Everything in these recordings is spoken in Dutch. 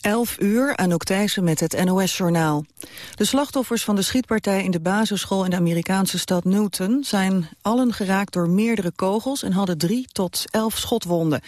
11 uur, Anouk Thijssen met het NOS-journaal. De slachtoffers van de schietpartij in de basisschool in de Amerikaanse stad Newton... zijn allen geraakt door meerdere kogels en hadden drie tot elf schotwonden.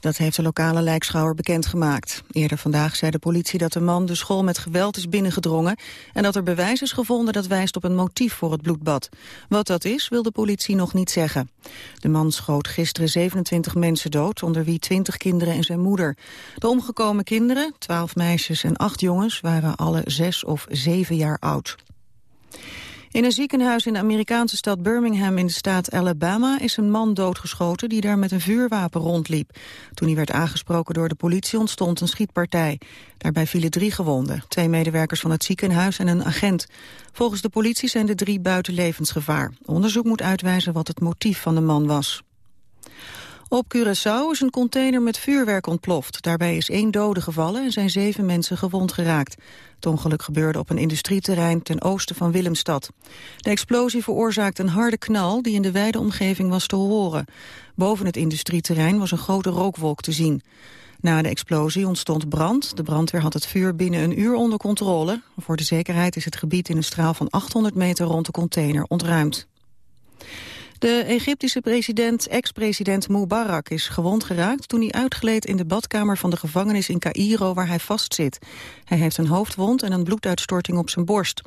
Dat heeft de lokale lijkschouwer bekendgemaakt. Eerder vandaag zei de politie dat de man de school met geweld is binnengedrongen... en dat er bewijs is gevonden dat wijst op een motief voor het bloedbad. Wat dat is, wil de politie nog niet zeggen. De man schoot gisteren 27 mensen dood, onder wie 20 kinderen en zijn moeder. De omgekomen kinderen, Twaalf meisjes en acht jongens waren alle zes of zeven jaar oud. In een ziekenhuis in de Amerikaanse stad Birmingham in de staat Alabama is een man doodgeschoten die daar met een vuurwapen rondliep. Toen hij werd aangesproken door de politie ontstond een schietpartij. Daarbij vielen drie gewonden, twee medewerkers van het ziekenhuis en een agent. Volgens de politie zijn de drie buiten levensgevaar. Onderzoek moet uitwijzen wat het motief van de man was. Op Curaçao is een container met vuurwerk ontploft. Daarbij is één dode gevallen en zijn zeven mensen gewond geraakt. Het ongeluk gebeurde op een industrieterrein ten oosten van Willemstad. De explosie veroorzaakte een harde knal die in de wijde omgeving was te horen. Boven het industrieterrein was een grote rookwolk te zien. Na de explosie ontstond brand. De brandweer had het vuur binnen een uur onder controle. Voor de zekerheid is het gebied in een straal van 800 meter rond de container ontruimd. De Egyptische president, ex-president Mubarak is gewond geraakt toen hij uitgleed in de badkamer van de gevangenis in Cairo waar hij vastzit. Hij heeft een hoofdwond en een bloeduitstorting op zijn borst.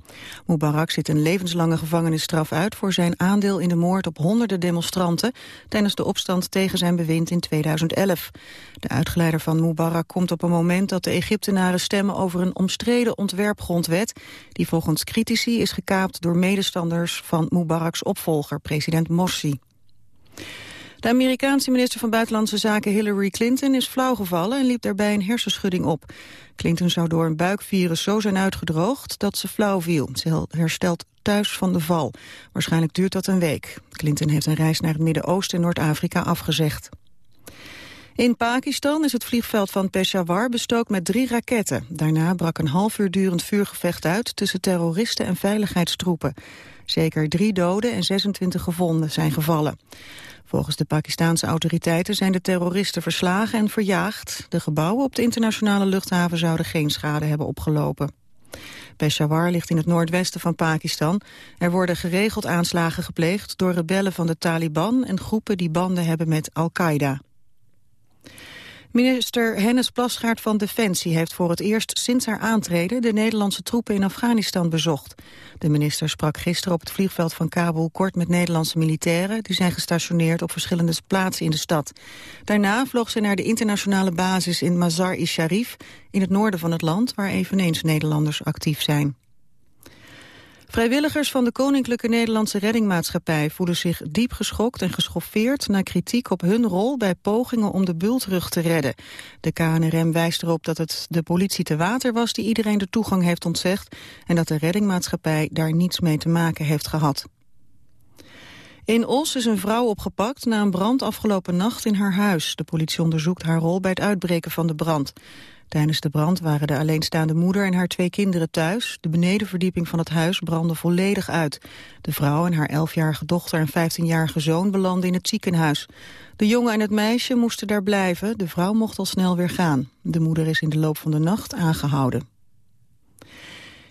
Mubarak zit een levenslange gevangenisstraf uit voor zijn aandeel in de moord op honderden demonstranten tijdens de opstand tegen zijn bewind in 2011. De uitgeleider van Mubarak komt op een moment dat de Egyptenaren stemmen over een omstreden ontwerpgrondwet die volgens critici is gekaapt door medestanders van Mubaraks opvolger, president. De Amerikaanse minister van Buitenlandse Zaken Hillary Clinton is flauwgevallen en liep daarbij een hersenschudding op. Clinton zou door een buikvirus zo zijn uitgedroogd dat ze flauw viel. Ze herstelt thuis van de val. Waarschijnlijk duurt dat een week. Clinton heeft een reis naar het Midden-Oosten en Noord-Afrika afgezegd. In Pakistan is het vliegveld van Peshawar bestookt met drie raketten. Daarna brak een half uur durend vuurgevecht uit tussen terroristen en veiligheidstroepen. Zeker drie doden en 26 gewonden zijn gevallen. Volgens de Pakistanse autoriteiten zijn de terroristen verslagen en verjaagd. De gebouwen op de internationale luchthaven zouden geen schade hebben opgelopen. Peshawar ligt in het noordwesten van Pakistan. Er worden geregeld aanslagen gepleegd door rebellen van de Taliban en groepen die banden hebben met Al-Qaeda. Minister Hennis Plasgaard van Defensie heeft voor het eerst sinds haar aantreden de Nederlandse troepen in Afghanistan bezocht. De minister sprak gisteren op het vliegveld van Kabul kort met Nederlandse militairen die zijn gestationeerd op verschillende plaatsen in de stad. Daarna vloog ze naar de internationale basis in Mazar-i-Sharif in het noorden van het land waar eveneens Nederlanders actief zijn. Vrijwilligers van de Koninklijke Nederlandse Reddingmaatschappij voelen zich diep geschokt en geschoffeerd na kritiek op hun rol bij pogingen om de bultrug te redden. De KNRM wijst erop dat het de politie te water was die iedereen de toegang heeft ontzegd en dat de reddingmaatschappij daar niets mee te maken heeft gehad. In Os is een vrouw opgepakt na een brand afgelopen nacht in haar huis. De politie onderzoekt haar rol bij het uitbreken van de brand. Tijdens de brand waren de alleenstaande moeder en haar twee kinderen thuis. De benedenverdieping van het huis brandde volledig uit. De vrouw en haar elfjarige dochter en 15-jarige zoon belanden in het ziekenhuis. De jongen en het meisje moesten daar blijven. De vrouw mocht al snel weer gaan. De moeder is in de loop van de nacht aangehouden.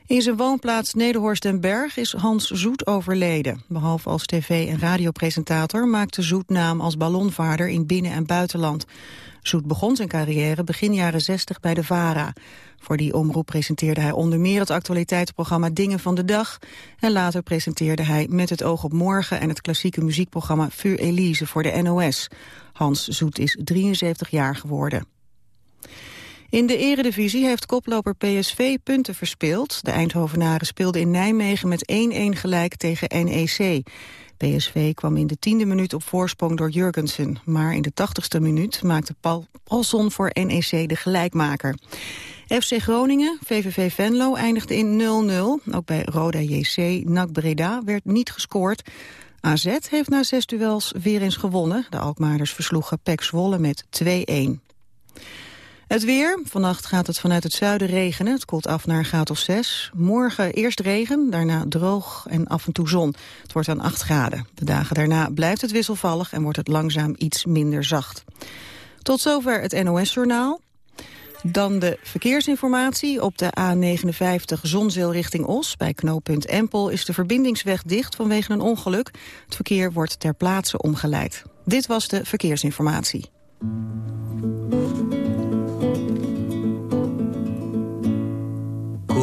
In zijn woonplaats Nederhorst den Berg is Hans Zoet overleden. Behalve als tv- en radiopresentator maakte Zoet naam als ballonvaarder in binnen- en buitenland. Zoet begon zijn carrière begin jaren 60 bij de VARA. Voor die omroep presenteerde hij onder meer het actualiteitsprogramma Dingen van de Dag. En later presenteerde hij Met het oog op morgen en het klassieke muziekprogramma Vuur Elise voor de NOS. Hans Zoet is 73 jaar geworden. In de eredivisie heeft koploper PSV punten verspeeld. De Eindhovenaren speelden in Nijmegen met 1-1 gelijk tegen NEC. PSV kwam in de tiende minuut op voorsprong door Jurgensen. Maar in de tachtigste minuut maakte Paul Paulson voor NEC de gelijkmaker. FC Groningen, VVV Venlo eindigde in 0-0. Ook bij Roda JC, NAC Breda werd niet gescoord. AZ heeft na zes duels weer eens gewonnen. De Alkmaarders versloegen PEC Zwolle met 2-1. Het weer. Vannacht gaat het vanuit het zuiden regenen. Het koelt af naar een graad of 6. Morgen eerst regen, daarna droog en af en toe zon. Het wordt dan 8 graden. De dagen daarna blijft het wisselvallig en wordt het langzaam iets minder zacht. Tot zover het NOS-journaal. Dan de verkeersinformatie. Op de A59 Zonzeel richting Os. Bij knooppunt Empel is de verbindingsweg dicht vanwege een ongeluk. Het verkeer wordt ter plaatse omgeleid. Dit was de verkeersinformatie.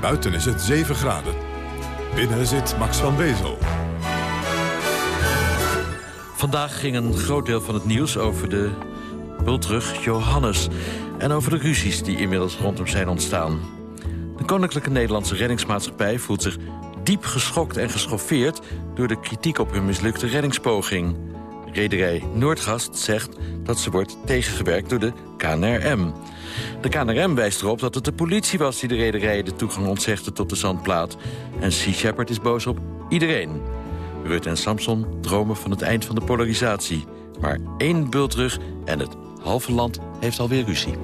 Buiten is het 7 graden. Binnen zit Max van Wezel. Vandaag ging een groot deel van het nieuws over de bultrug Johannes... en over de ruzies die inmiddels rondom zijn ontstaan. De Koninklijke Nederlandse Reddingsmaatschappij voelt zich diep geschokt en geschoffeerd... door de kritiek op hun mislukte reddingspoging. Rederij Noordgast zegt dat ze wordt tegengewerkt door de KNRM. De KNRM wijst erop dat het de politie was die de rederij de toegang ontzegde tot de zandplaat. En Sea Shepherd is boos op iedereen. Rutte en Samson dromen van het eind van de polarisatie. Maar één bultrug en het halve land heeft alweer ruzie.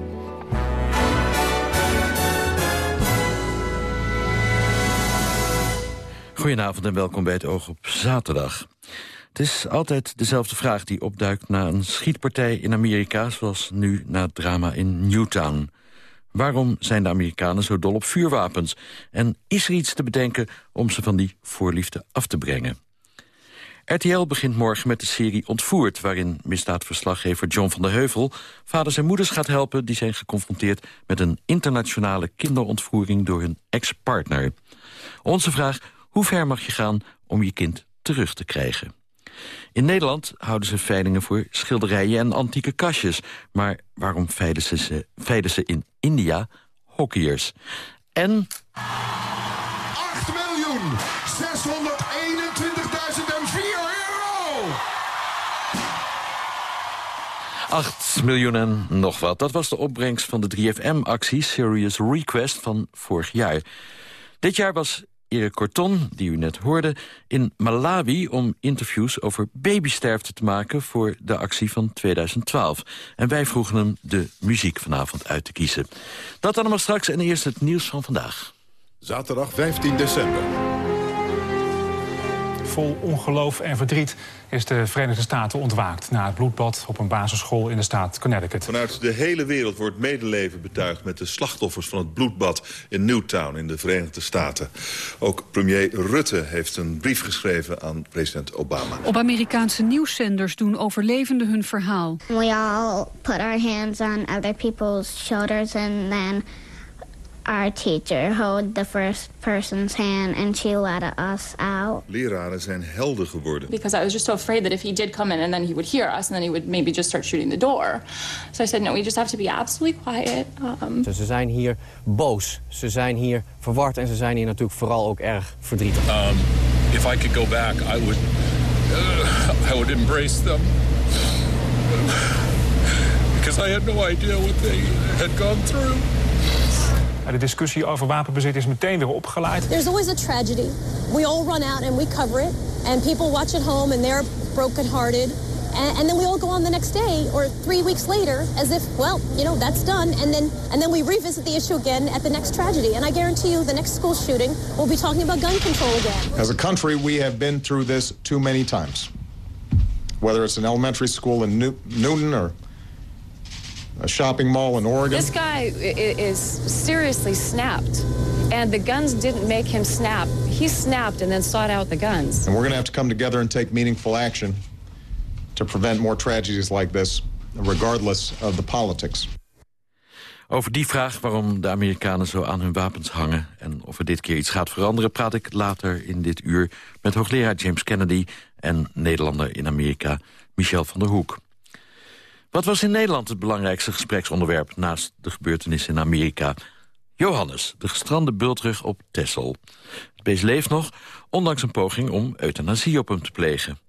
Goedenavond en welkom bij het Oog op Zaterdag. Het is altijd dezelfde vraag die opduikt na een schietpartij in Amerika... zoals nu na het drama in Newtown. Waarom zijn de Amerikanen zo dol op vuurwapens? En is er iets te bedenken om ze van die voorliefde af te brengen? RTL begint morgen met de serie Ontvoerd... waarin misdaadverslaggever John van der Heuvel... vaders en moeders gaat helpen die zijn geconfronteerd... met een internationale kinderontvoering door hun ex-partner. Onze vraag, hoe ver mag je gaan om je kind terug te krijgen? In Nederland houden ze veilingen voor schilderijen en antieke kastjes. Maar waarom veilen ze, veilen ze in India hockeyers? En... 8 miljoen 621.004 euro! 8 miljoen en nog wat. Dat was de opbrengst van de 3FM-actie Serious Request van vorig jaar. Dit jaar was Erik Corton, die u net hoorde, in Malawi... om interviews over babysterfte te maken voor de actie van 2012. En wij vroegen hem de muziek vanavond uit te kiezen. Dat allemaal straks en eerst het nieuws van vandaag. Zaterdag 15 december. Vol ongeloof en verdriet is de Verenigde Staten ontwaakt... na het bloedbad op een basisschool in de staat Connecticut. Vanuit de hele wereld wordt medeleven betuigd... met de slachtoffers van het bloedbad in Newtown in de Verenigde Staten. Ook premier Rutte heeft een brief geschreven aan president Obama. Op Amerikaanse nieuwszenders doen overlevenden hun verhaal. We all put our hands on other people's shoulders and then our teacher held the first person's hand and she let us out. Leraren zijn helden geworden. Because I was just so afraid that if he did come in and then he would hear us and then he would maybe just start shooting the door. So I said, no, we just have to be absolutely quiet. Um, Ze zijn hier boos, ze zijn hier verward en ze zijn hier natuurlijk vooral ook erg verdrietig. Um, if I could go back, I would, uh, I would embrace them. Because I had no idea what they had gone through. De discussie over wapenbezit is meteen weer opgeleid. There's always a tragedy. We all run out and we cover it. And people watch at home and they're brokenhearted. And, and then we all go on the next day or three weeks later as if, well, you know, that's done. And then, and then we revisit the issue again at the next tragedy. And I guarantee you the next school shooting, we'll be talking about gun control again. As a country, we have been through this too many times. Whether it's an elementary school in New Newton or a shopping mall in Oregon. This guy is seriously snapped. And the guns didn't make him snap. He snapped and then sought out the guns. And we're going to have to come together and take meaningful action to prevent more tragedies like this, regardless of the politics. Over die vraag waarom de Amerikanen zo aan hun wapens hangen... en of er dit keer iets gaat veranderen... praat ik later in dit uur met hoogleraar James Kennedy... en Nederlander in Amerika Michel van der Hoek. Wat was in Nederland het belangrijkste gespreksonderwerp... naast de gebeurtenissen in Amerika? Johannes, de gestrande bultrug op Texel. Het beest leeft nog, ondanks een poging om euthanasie op hem te plegen.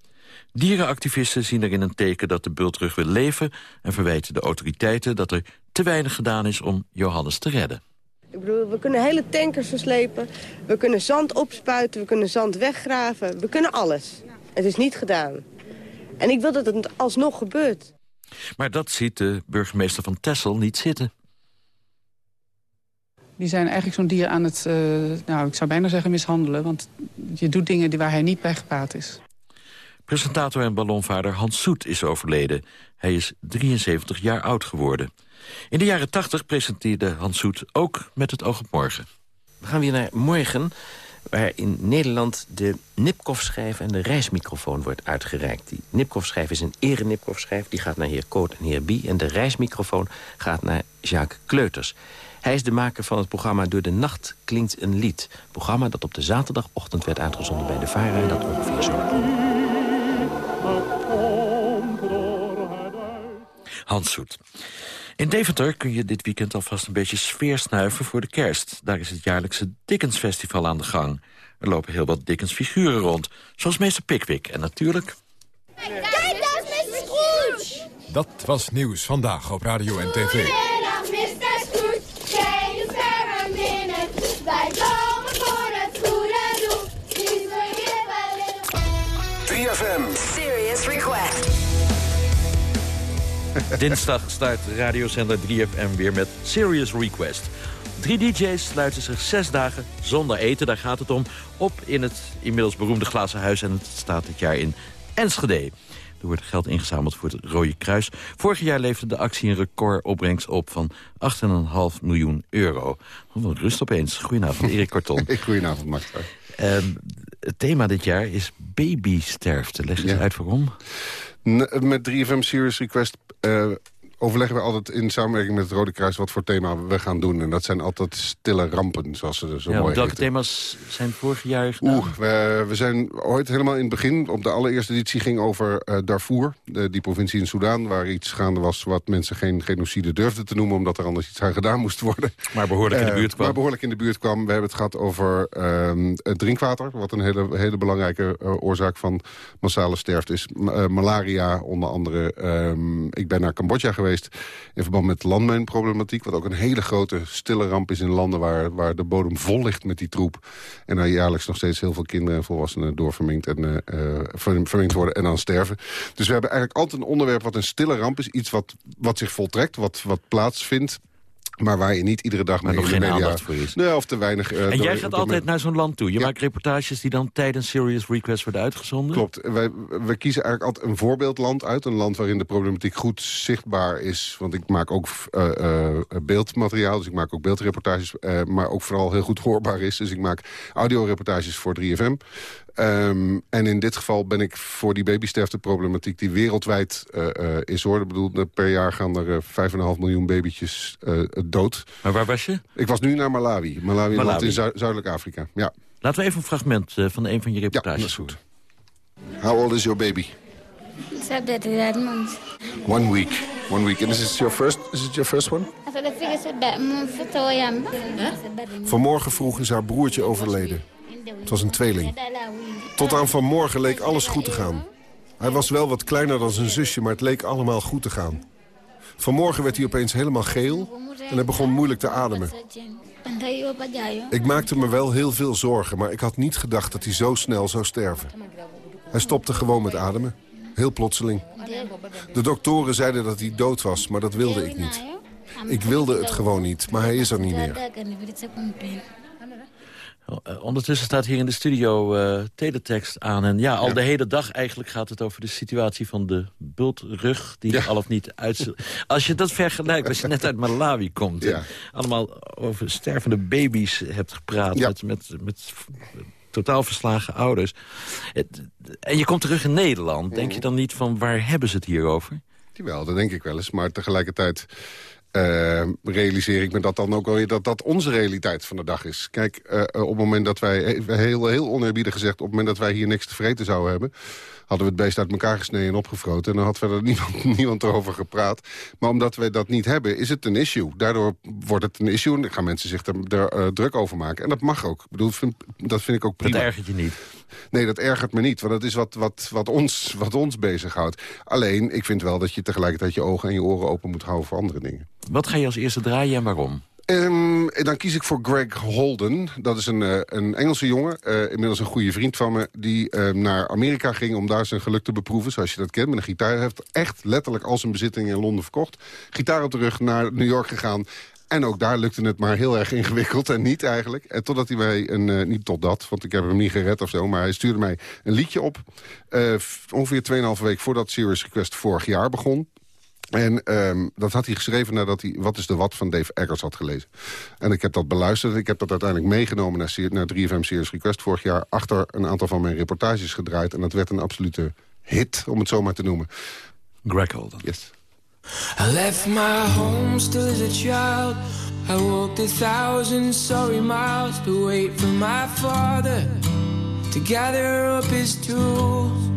Dierenactivisten zien erin een teken dat de bultrug wil leven... en verwijten de autoriteiten dat er te weinig gedaan is om Johannes te redden. bedoel, we kunnen hele tankers verslepen. We kunnen zand opspuiten, we kunnen zand weggraven. We kunnen alles. Het is niet gedaan. En ik wil dat het alsnog gebeurt. Maar dat ziet de burgemeester van Texel niet zitten. Die zijn eigenlijk zo'n dier aan het, uh, nou, ik zou bijna zeggen mishandelen. Want je doet dingen waar hij niet bij gepaard is. Presentator en ballonvader Hans Soet is overleden. Hij is 73 jaar oud geworden. In de jaren 80 presenteerde Hans Soet ook met het oog op morgen. We gaan weer naar morgen, waar in Nederland de Nipkoff-schijf en de reismicrofoon wordt uitgereikt. Die Nipkoff-schijf is een ere-Nipkoff-schijf, die gaat naar heer Koot en heer Bie. En de reismicrofoon gaat naar Jacques Kleuters. Hij is de maker van het programma Door de Nacht Klinkt een Lied. Programma dat op de zaterdagochtend werd uitgezonden bij de VARA en dat ongeveer zo. Hans Soet. In Deventer kun je dit weekend alvast een beetje sfeer snuiven voor de kerst. Daar is het jaarlijkse Dickens Festival aan de gang. Er lopen heel wat Dickens figuren rond, zoals meester Pickwick. En natuurlijk... Kijk, daar is Mr. Scrooge! Dat was nieuws vandaag op Radio en TV. Dinsdag start radiozender 3FM weer met Serious Request. Drie DJ's sluiten zich zes dagen zonder eten, daar gaat het om... op in het inmiddels beroemde Glazen Huis en het staat dit jaar in Enschede. Er wordt geld ingezameld voor het Rode Kruis. Vorig jaar leverde de actie een recordopbrengst op van 8,5 miljoen euro. Wat rust opeens. Goedenavond, Erik Korton. Goedenavond, Max. Um, het thema dit jaar is babysterfte. Leg eens uit waarom. Met 3FM Serious Request uh, overleggen we altijd in samenwerking met het Rode Kruis... wat voor thema we gaan doen. En dat zijn altijd stille rampen, zoals ze zo ja, mooi Welke thema's zijn vorig jaar gedaan? Oeh, we, we, zijn ooit helemaal in het begin... op de allereerste editie ging over uh, Darfur, de, die provincie in Soedan... waar iets gaande was wat mensen geen genocide durfden te noemen... omdat er anders iets aan gedaan moest worden. Maar behoorlijk in de buurt kwam. Maar behoorlijk in de buurt kwam. We hebben het gehad over uh, het drinkwater... wat een hele, hele belangrijke oorzaak van massale sterfte is. malaria onder andere. Ehm, ik ben naar Cambodja geweest in verband met landmijnproblematiek. Wat ook een hele grote stille ramp is in landen waar, waar de bodem vol ligt met die troep. En daar jaarlijks nog steeds heel veel kinderen en volwassenen doorverminkt en, uh, verminkt worden en dan sterven. Dus we hebben eigenlijk altijd een onderwerp wat een stille ramp is. Iets wat, wat zich voltrekt, wat, wat plaatsvindt. Maar waar je niet iedere dag maar mee nog in de geen media... voor is. Nee, of te weinig... Uh, en jij gaat altijd naar zo'n land toe. Je maakt reportages die dan tijdens Serious Request worden uitgezonden? Klopt. Wij, wij kiezen eigenlijk altijd een voorbeeldland uit. Een land waarin de problematiek goed zichtbaar is. Want ik maak ook uh, uh, beeldmateriaal, dus ik maak ook beeldreportages. maar ook vooral heel goed hoorbaar is. Dus ik maak audioreportages voor 3FM. Um, en in dit geval ben ik voor die babysterfteproblematiek... die wereldwijd uh, uh, is hoor. Ik bedoel, per jaar gaan er uh, 5,5 miljoen babytjes dood. Maar waar was je? Ik was nu naar Malawi. Malawi, Malawi. land in Zu Zuidelijk Afrika. Ja. Laten we even een fragment van een van je reportages ja, dat is goed. How old is your baby? Seven months. One week. One week. And is it your first, is it your first one? Vanmorgen vroeg is haar broertje overleden. Het was een tweeling. Tot aan vanmorgen leek alles goed te gaan. Hij was wel wat kleiner dan zijn zusje, maar het leek allemaal goed te gaan. Vanmorgen werd hij opeens helemaal geel en hij begon moeilijk te ademen. Ik maakte me wel heel veel zorgen, maar ik had niet gedacht dat hij zo snel zou sterven. Hij stopte gewoon met ademen. Heel plotseling. De doktoren zeiden dat hij dood was, maar dat wilde ik niet. Ik wilde het gewoon niet, maar hij is er niet meer. Ondertussen staat hier in de studio uh, teletext aan. En ja, al ja. de hele dag eigenlijk gaat het over de situatie van de bultrug... die ja. al of niet uit... Als je dat vergelijkt, als je net uit Malawi komt... Ja. en allemaal over stervende baby's hebt gepraat... met, met, met totaal verslagen ouders. En je komt terug in Nederland. Denk je dan niet van, waar hebben ze het hier over? Jawel, dat denk ik wel eens. Maar tegelijkertijd... Uh, realiseer ik me dat dan ook alweer dat dat onze realiteit van de dag is. Kijk, uh, op het moment dat wij, heel, heel gezegd... op het moment dat wij hier niks te vreten zouden hebben... hadden we het beest uit elkaar gesneden en opgefroten... en dan had verder niemand, niemand erover gepraat. Maar omdat wij dat niet hebben, is het een issue. Daardoor wordt het een issue en dan gaan mensen zich er, er uh, druk over maken. En dat mag ook. Ik bedoel, vind, dat vind ik ook prima. Dat ergert je niet? Nee, dat ergert me niet, want dat is wat, wat, wat, ons, wat ons bezighoudt. Alleen, ik vind wel dat je tegelijkertijd je ogen en je oren open moet houden voor andere dingen. Wat ga je als eerste draaien en waarom? Ehm, dan kies ik voor Greg Holden. Dat is een, eh, een Engelse jongen, eh, inmiddels een goede vriend van me... die ehm, naar Amerika ging om daar zijn geluk te beproeven, zoals je dat kent. Met een gitaar Hij heeft echt letterlijk al zijn bezittingen in Londen verkocht. Gitaar op de rug naar New York gegaan. En ook daar lukte het maar heel erg ingewikkeld en niet eigenlijk. En totdat hij mij, een, uh, niet tot dat, want ik heb hem niet gered of zo... maar hij stuurde mij een liedje op. Uh, ongeveer 2,5 week voordat Serious Request vorig jaar begon. En um, dat had hij geschreven nadat hij Wat is de Wat van Dave Eggers had gelezen. En ik heb dat beluisterd. Ik heb dat uiteindelijk meegenomen naar, naar 3FM Serious Request vorig jaar. Achter een aantal van mijn reportages gedraaid. En dat werd een absolute hit, om het zo maar te noemen. Greg Holden. Yes. I left my home still as a child. I walked a thousand sorry miles to wait for my father to gather up his tools.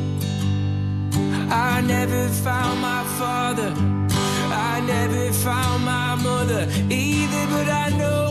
I never found my father. I never found my mother either, but I know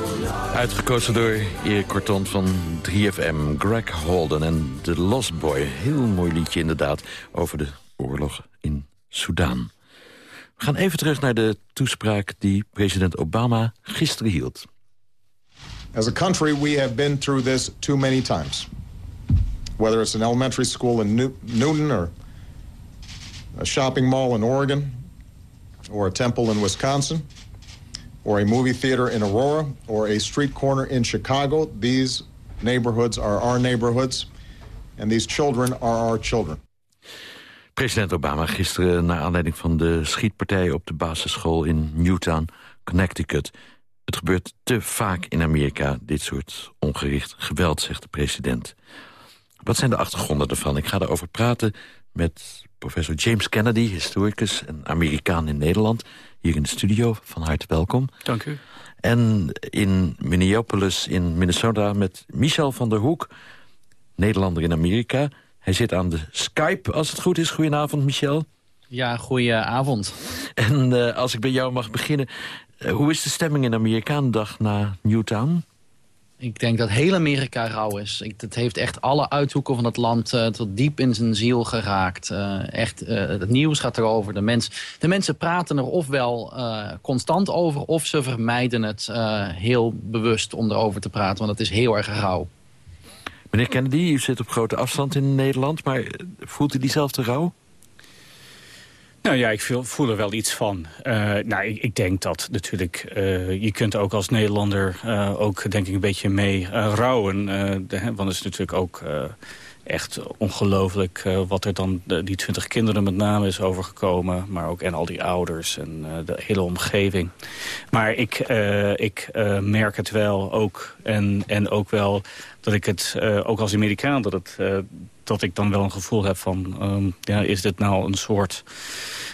Uitgekozen door Erik Korton van 3FM, Greg Holden en The Lost Boy. Heel mooi liedje inderdaad over de oorlog in Soudaan. We gaan even terug naar de toespraak die president Obama gisteren hield. As a country, we have been through this too many times. Whether it's an elementary school in New- Newton or a shopping mall in Oregon or a temple in Wisconsin or a movie theater in Aurora or a street corner in Chicago, these neighborhoods are our neighborhoods and these children are our children. President Obama gisteren naar aanleiding van de schietpartij op de basisschool in Newtown, Connecticut. Het gebeurt te vaak in Amerika, dit soort ongericht geweld, zegt de president. Wat zijn de achtergronden ervan? Ik ga erover praten met professor James Kennedy, historicus en Amerikaan in Nederland. Hier in de studio, van harte welkom. Dank u. En in Minneapolis in Minnesota met Michel van der Hoek, Nederlander in Amerika. Hij zit aan de Skype, als het goed is. Goedenavond, Michel. Ja, goedenavond. En uh, als ik bij jou mag beginnen... Uh, hoe is de stemming in Amerika een dag na Newtown? Ik denk dat heel Amerika rauw is. Ik, het heeft echt alle uithoeken van het land uh, tot diep in zijn ziel geraakt. Uh, echt, uh, het nieuws gaat erover. De, mens, de mensen praten er ofwel constant over... of ze vermijden het heel bewust om erover te praten. Want het is heel erg rauw. Meneer Kennedy, u zit op grote afstand in Nederland... maar voelt u diezelfde rouw? Nou ja, ik voel, er wel iets van. Uh, nou, ik, ik, denk dat natuurlijk... Uh, je kunt ook als Nederlander uh, ook denk ik een beetje mee rouwen. De, want het is natuurlijk ook echt ongelooflijk wat er dan die twintig kinderen met name is overgekomen. Maar ook en al die ouders en de hele omgeving. Maar ik, ik merk het wel ook. En, en ook wel dat ik het, ook als Amerikaan, dat het dat ik dan wel een gevoel heb van... Um, ja, is dit nou een soort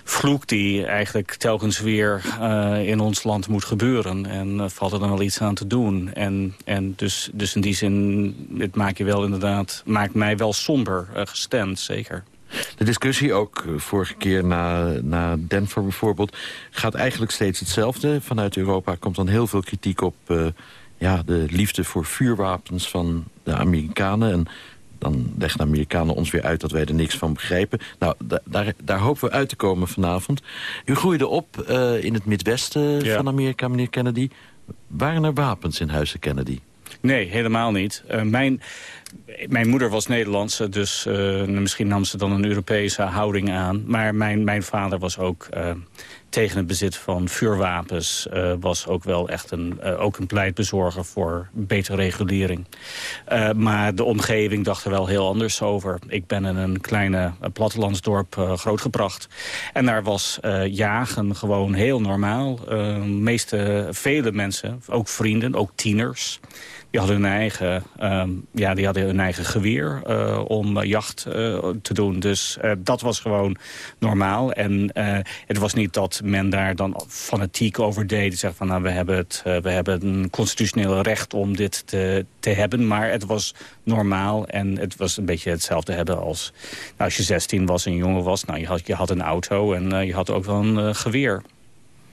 vloek die eigenlijk telkens weer uh, in ons land moet gebeuren. En uh, valt er dan wel iets aan te doen. En, en dus, dus in die zin, het maakt je wel inderdaad, maakt mij wel somber uh, gestemd, zeker. De discussie, ook vorige keer na, na Denver bijvoorbeeld... gaat eigenlijk steeds hetzelfde. Vanuit Europa komt dan heel veel kritiek op ja, de liefde voor vuurwapens van de Amerikanen... en dan leggen de Amerikanen ons weer uit dat wij er niks van begrijpen. Nou, daar, daar hopen we uit te komen vanavond. U groeide op uh, in het Midwesten van Amerika, meneer Kennedy. Waren er wapens in huizen Kennedy? Nee, helemaal niet. Uh, mijn, mijn moeder was Nederlandse, dus uh, misschien nam ze dan een Europese houding aan. Maar mijn, mijn vader was ook uh, tegen het bezit van vuurwapens uh, was ook wel echt een, ook een pleitbezorger voor betere regulering. Maar de omgeving dacht er wel heel anders over. Ik ben in een kleine plattelandsdorp grootgebracht. En daar was jagen gewoon heel normaal. meeste, vele mensen, ook vrienden, ook tieners die hadden hun eigen, uh, ja, die hadden hun eigen geweer uh, om jacht uh, te doen. Dus dat was gewoon normaal. En het was niet dat men daar dan fanatiek over deed. Zegt van nou, we hebben, het, we hebben een constitutioneel recht om dit te, te hebben. Maar het was normaal en het was een beetje hetzelfde hebben als... Nou, als je 16 was en jongen was, nou, je, had, je had een auto en je had ook wel een geweer.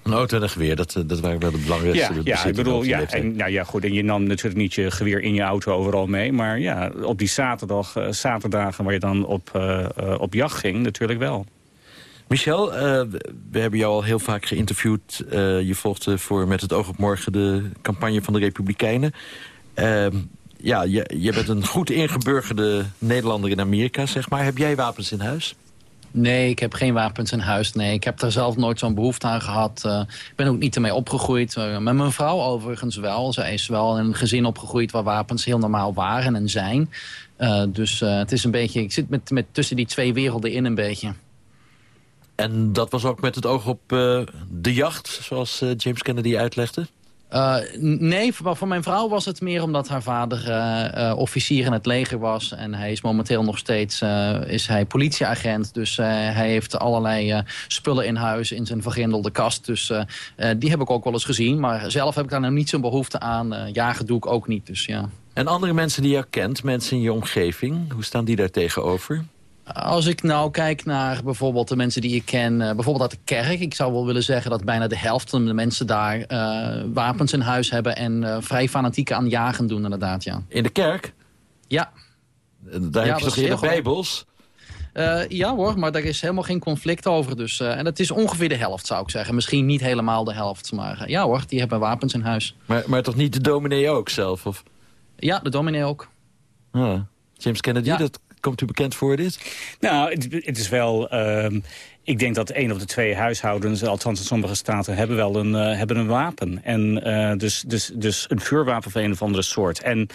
Een auto en een geweer, dat, dat waren wel de belangrijkste Ja, ja ik bedoel, ja, en, nou ja, goed, en je nam natuurlijk niet je geweer in je auto overal mee. Maar ja, op die zaterdag, uh, zaterdagen waar je dan op, uh, uh, op jacht ging, natuurlijk wel. Michel, we hebben jou al heel vaak geïnterviewd. je volgde voor Met het oog op morgen de campagne van de Republikeinen. Ehm, ja, je, je bent een goed ingeburgerde Nederlander in Amerika, zeg maar. Heb jij wapens in huis? Nee, ik heb geen wapens in huis. Nee, ik heb daar zelf nooit zo'n behoefte aan gehad. Uh, ik ben ook niet ermee opgegroeid. Uh, met mijn vrouw overigens wel. Zij is wel in een gezin opgegroeid waar wapens heel normaal waren en zijn. Uh, dus het is een beetje... Ik zit met, met tussen die twee werelden in een beetje. En dat was ook met het oog op de jacht, zoals James Kennedy uitlegde? Uh, nee, voor, mijn vrouw was het meer omdat haar vader uh, uh, officier in het leger was. En hij is momenteel nog steeds is hij politieagent. Dus hij heeft allerlei spullen in huis in zijn vergrendelde kast. Dus die heb ik ook wel eens gezien. Maar zelf heb ik daar nou niet zo'n behoefte aan. jagen doe ik ook niet, dus ja. En andere mensen die je kent, mensen in je omgeving, hoe staan die daar tegenover? Als ik nou kijk naar bijvoorbeeld de mensen die ik ken, uh, bijvoorbeeld uit de kerk. Ik zou wel willen zeggen dat bijna de helft van de mensen daar uh, wapens in huis hebben en uh, vrij fanatiek aan jagen doen inderdaad, ja. In de kerk? Ja. Daar ja, heb je toch de bijbels? ja hoor, maar daar is helemaal geen conflict over. Dus, en het is ongeveer de helft zou ik zeggen. Misschien niet helemaal de helft, maar ja hoor, die hebben wapens in huis. Maar, maar toch niet de dominee ook zelf? Of? Ja, de dominee ook. Ah, James Kennedy, ja. dat Komt u bekend voor dit? Nou, het, het is wel... Uh, ik denk dat één of de twee huishoudens, althans in sommige staten, hebben wel een, uh, hebben een wapen. En uh, dus, dus, dus een vuurwapen van een of andere soort. En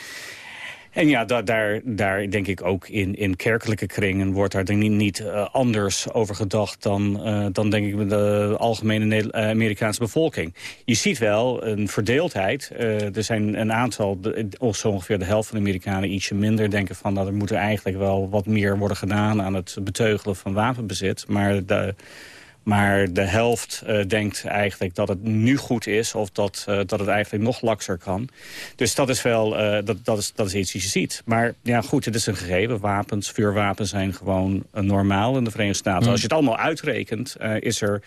en ja, da daar, daar denk ik ook in, in kerkelijke kringen wordt daar denk niet uh, anders over gedacht dan, uh, dan denk ik de algemene uh, Amerikaanse bevolking. Je ziet wel een verdeeldheid. er zijn een aantal, of zo ongeveer de helft van de Amerikanen ietsje minder denken van dat er moet er eigenlijk wel wat meer worden gedaan aan het beteugelen van wapenbezit. Maar de maar de helft uh, denkt eigenlijk dat het nu goed is... of dat, uh, dat het eigenlijk nog lakser kan. Dus dat is wel uh, dat, dat, is, dat is iets die je ziet. Maar ja, goed, het is een gegeven. Wapens, vuurwapens zijn gewoon normaal in de Verenigde Staten. Mm. Als je het allemaal uitrekent, is er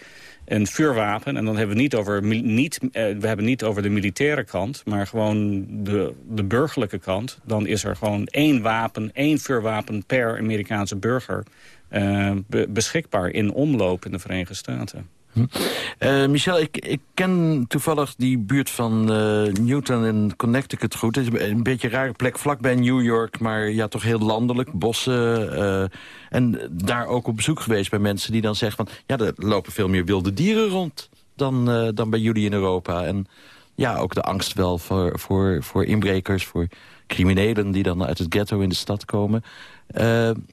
een vuurwapen. En dan hebben we niet over, niet, we hebben niet over de militaire kant... maar gewoon de, de burgerlijke kant. Dan is er gewoon één wapen, één vuurwapen per Amerikaanse burger... Be beschikbaar in omloop in de Verenigde Staten. Hm. Uh, Michel, ik, ik ken toevallig die buurt van uh, Newton in Connecticut goed. Het is een beetje een rare plek, vlakbij New York, maar ja, toch heel landelijk, bossen. En daar ook op bezoek geweest bij mensen die dan zeggen van... ja, er lopen veel meer wilde dieren rond dan, dan bij jullie in Europa. En ja, ook de angst wel voor, voor, voor inbrekers, voor criminelen... die dan uit het ghetto in de stad komen.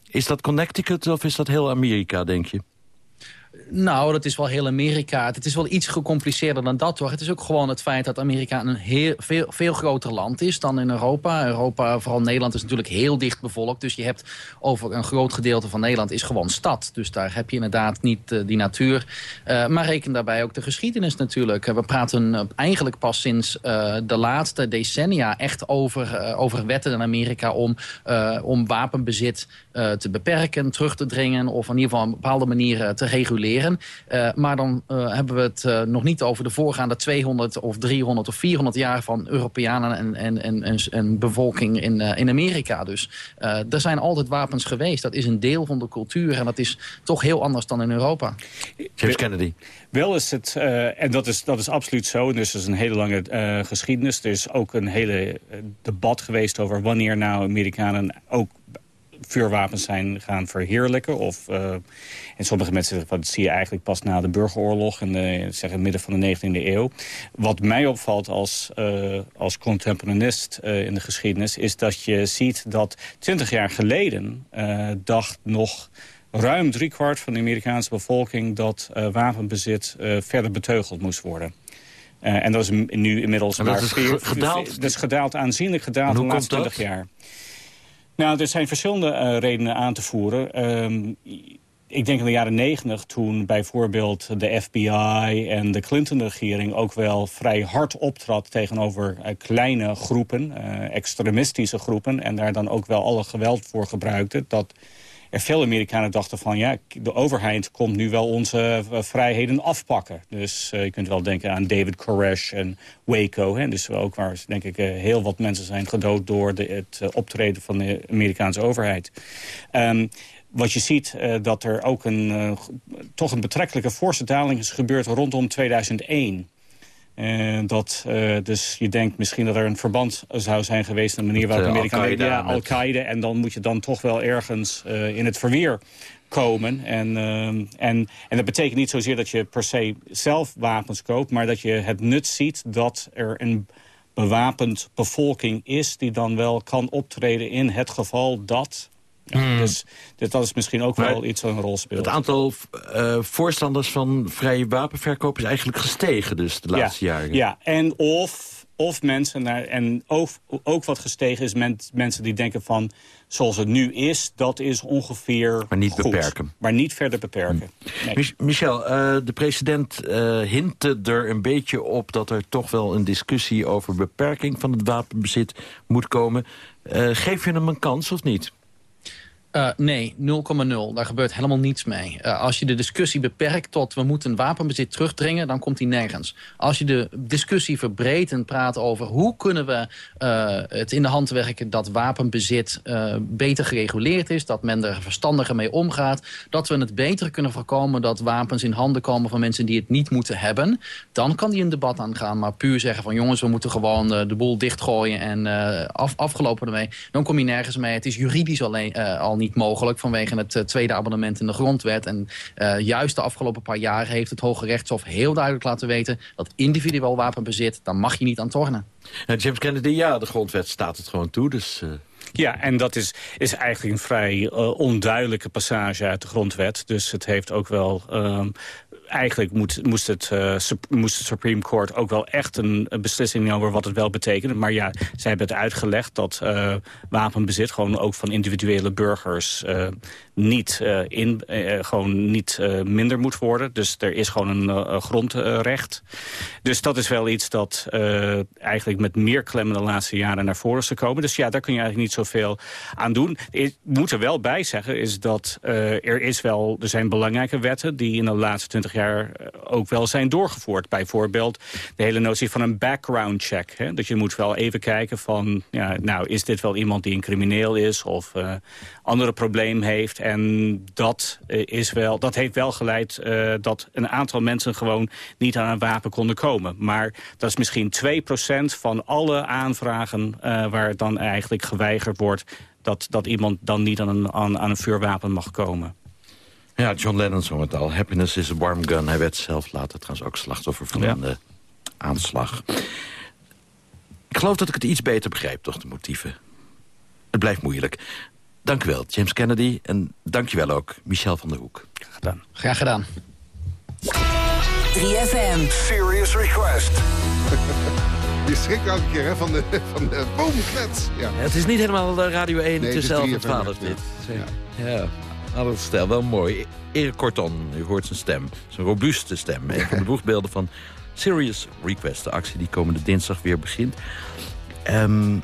Is dat Connecticut of is dat heel Amerika, denk je? Nou, dat is wel heel Amerika. Het is wel iets gecompliceerder dan dat, hoor. Het is ook gewoon het feit dat Amerika een heel, veel, veel groter land is dan in Europa. Europa, vooral Nederland, is natuurlijk heel dicht bevolkt. Dus je hebt over een groot gedeelte van Nederland is gewoon stad. Dus daar heb je inderdaad niet uh, die natuur. Uh, maar reken daarbij ook de geschiedenis natuurlijk. we praten uh, eigenlijk pas sinds de laatste decennia echt over, over wetten in Amerika... om, om wapenbezit te beperken, terug te dringen... of in ieder geval op een bepaalde manier te reguleren. Uh, maar dan uh, hebben we het uh, nog niet over de voorgaande 200 of 300 of 400 jaar van Europeanen en, en, en, en, en bevolking in, in Amerika. Dus er zijn altijd wapens geweest. Dat is een deel van de cultuur en dat is toch heel anders dan in Europa. James Kennedy. Wel is het, en dat is, dat is absoluut zo, dus dat is een hele lange geschiedenis. Er is ook een hele debat geweest over wanneer nou Amerikanen ook vuurwapens zijn gaan verheerlijken. Of, uh, en sommige mensen zeggen, dat zie je eigenlijk pas na de burgeroorlog... in de, zeg, midden van de 19e eeuw. Wat mij opvalt als, uh, als contemporanist in de geschiedenis... is dat je ziet dat 20 jaar geleden dacht nog ruim driekwart van de Amerikaanse bevolking... dat wapenbezit verder beteugeld moest worden. Uh, en dat is nu inmiddels maar dat is gedaald? Dat is gedaald, aanzienlijk gedaald de laatste 20 jaar. Nou, er zijn verschillende uh, redenen aan te voeren. Um, ik denk in de jaren negentig toen bijvoorbeeld de FBI en de Clinton-regering... ook wel vrij hard optrad tegenover uh, kleine groepen, uh, extremistische groepen... en daar dan ook wel alle geweld voor gebruikte... dat er veel Amerikanen dachten van... ja, de overheid komt nu wel onze uh, vrijheden afpakken. Dus uh, je kunt wel denken aan David Koresh en Waco. Hè, dus ook waar, denk ik, uh, heel wat mensen zijn gedood... door het optreden van de Amerikaanse overheid. Um, wat je ziet, dat er ook een, toch een betrekkelijke forse daling is gebeurd rondom 2001. Uh, dat, uh, dus je denkt misschien dat er een verband zou zijn geweest... in de manier waarop Amerika... Al-Qaeda. Ja, Al-Qaeda. En dan moet je dan toch wel ergens uh, in het verweer komen. En, en, en dat betekent niet zozeer dat je per se zelf wapens koopt... maar dat je het nut ziet dat er een bewapend bevolking is... die dan wel kan optreden in het geval dat Hmm. Dus dat is misschien ook wel iets wat een rol speelt. Het aantal uh, voorstanders van vrije wapenverkoop is eigenlijk gestegen dus de laatste ja, jaren. Ja, en of, of mensen, naar, en ook, ook wat gestegen is mensen die denken van... zoals het nu is, dat is ongeveer Maar niet goed, beperken. Maar niet verder beperken. Hmm. Michel, uh, de president uh, hintte er een beetje op... dat er toch wel een discussie over beperking van het wapenbezit moet komen. geef je hem een kans of niet? Uh, nee, 0,0. Daar gebeurt helemaal niets mee. Uh, als je de discussie beperkt tot we moeten wapenbezit terugdringen... dan komt die nergens. Als je de discussie verbreedt en praat over... hoe kunnen we uh, het in de hand werken dat wapenbezit beter gereguleerd is... dat men er verstandiger mee omgaat... dat we het beter kunnen voorkomen dat wapens in handen komen... van mensen die het niet moeten hebben... dan kan die een debat aangaan. Maar puur zeggen van jongens, we moeten gewoon de boel dichtgooien... en af, afgelopen ermee, dan kom je nergens mee. Het is juridisch alleen, al niet mogelijk vanwege het uh, tweede abonnement in de grondwet. En uh, juist de afgelopen paar jaar heeft het Hoge Rechtshof heel duidelijk laten weten... dat individueel wapenbezit, daar mag je niet aan tornen. Uh, James Kennedy, ja, de grondwet staat het gewoon toe, dus... Ja, en dat is, is eigenlijk een vrij uh, onduidelijke passage uit de grondwet. Dus het heeft ook wel um, eigenlijk moet, moest, het, uh, moest het Supreme Court ook wel echt een, beslissing nemen over wat het wel betekent. Maar ja, zij hebben het uitgelegd dat uh, wapenbezit gewoon ook van individuele burgers uh, niet, in, gewoon niet minder moet worden. Dus er is gewoon een grondrecht. Dus dat is wel iets dat eigenlijk met meer klem in de laatste jaren naar voren is gekomen. Dus ja, daar kun je eigenlijk niet zoveel aan doen. Ik moet er wel bij zeggen is dat er is wel, er zijn belangrijke wetten die in de laatste twintig jaar eh, ook wel zijn doorgevoerd. Bijvoorbeeld de hele notie van een background check. Hè? Dat je moet wel even kijken van, ja, nou, is dit wel iemand die een crimineel is of uh, andere probleem heeft. En dat, uh, is wel, dat heeft wel geleid dat een aantal mensen gewoon niet aan een wapen konden komen. Maar dat is misschien 2% van alle aanvragen waar dan eigenlijk geweigerd wordt dat, dat iemand dan niet aan een, aan een vuurwapen mag komen. Ja, John Lennon zong het al. Happiness is a warm gun. Hij werd zelf later trouwens ook slachtoffer van ja. een uh, aanslag. Ik geloof dat ik het iets beter begrijp, toch, de motieven. Het blijft moeilijk. Dank u wel, James Kennedy. En dank je wel ook, Michel van der Hoek. Graag gedaan. Graag gedaan. 3FM. Serious request. Je schrikt elke keer hè, van de, van de boomklets. Ja. Ja, het is niet helemaal de Radio 1 Nee, tussen het 11 is en 3FM, 12 dit. ja. Ja, alle stijl, wel mooi. Erik Korton, u hoort zijn stem. Zijn robuuste stem. Een van de boegbeelden van Serious Request. De actie die komende dinsdag weer begint. Ehm,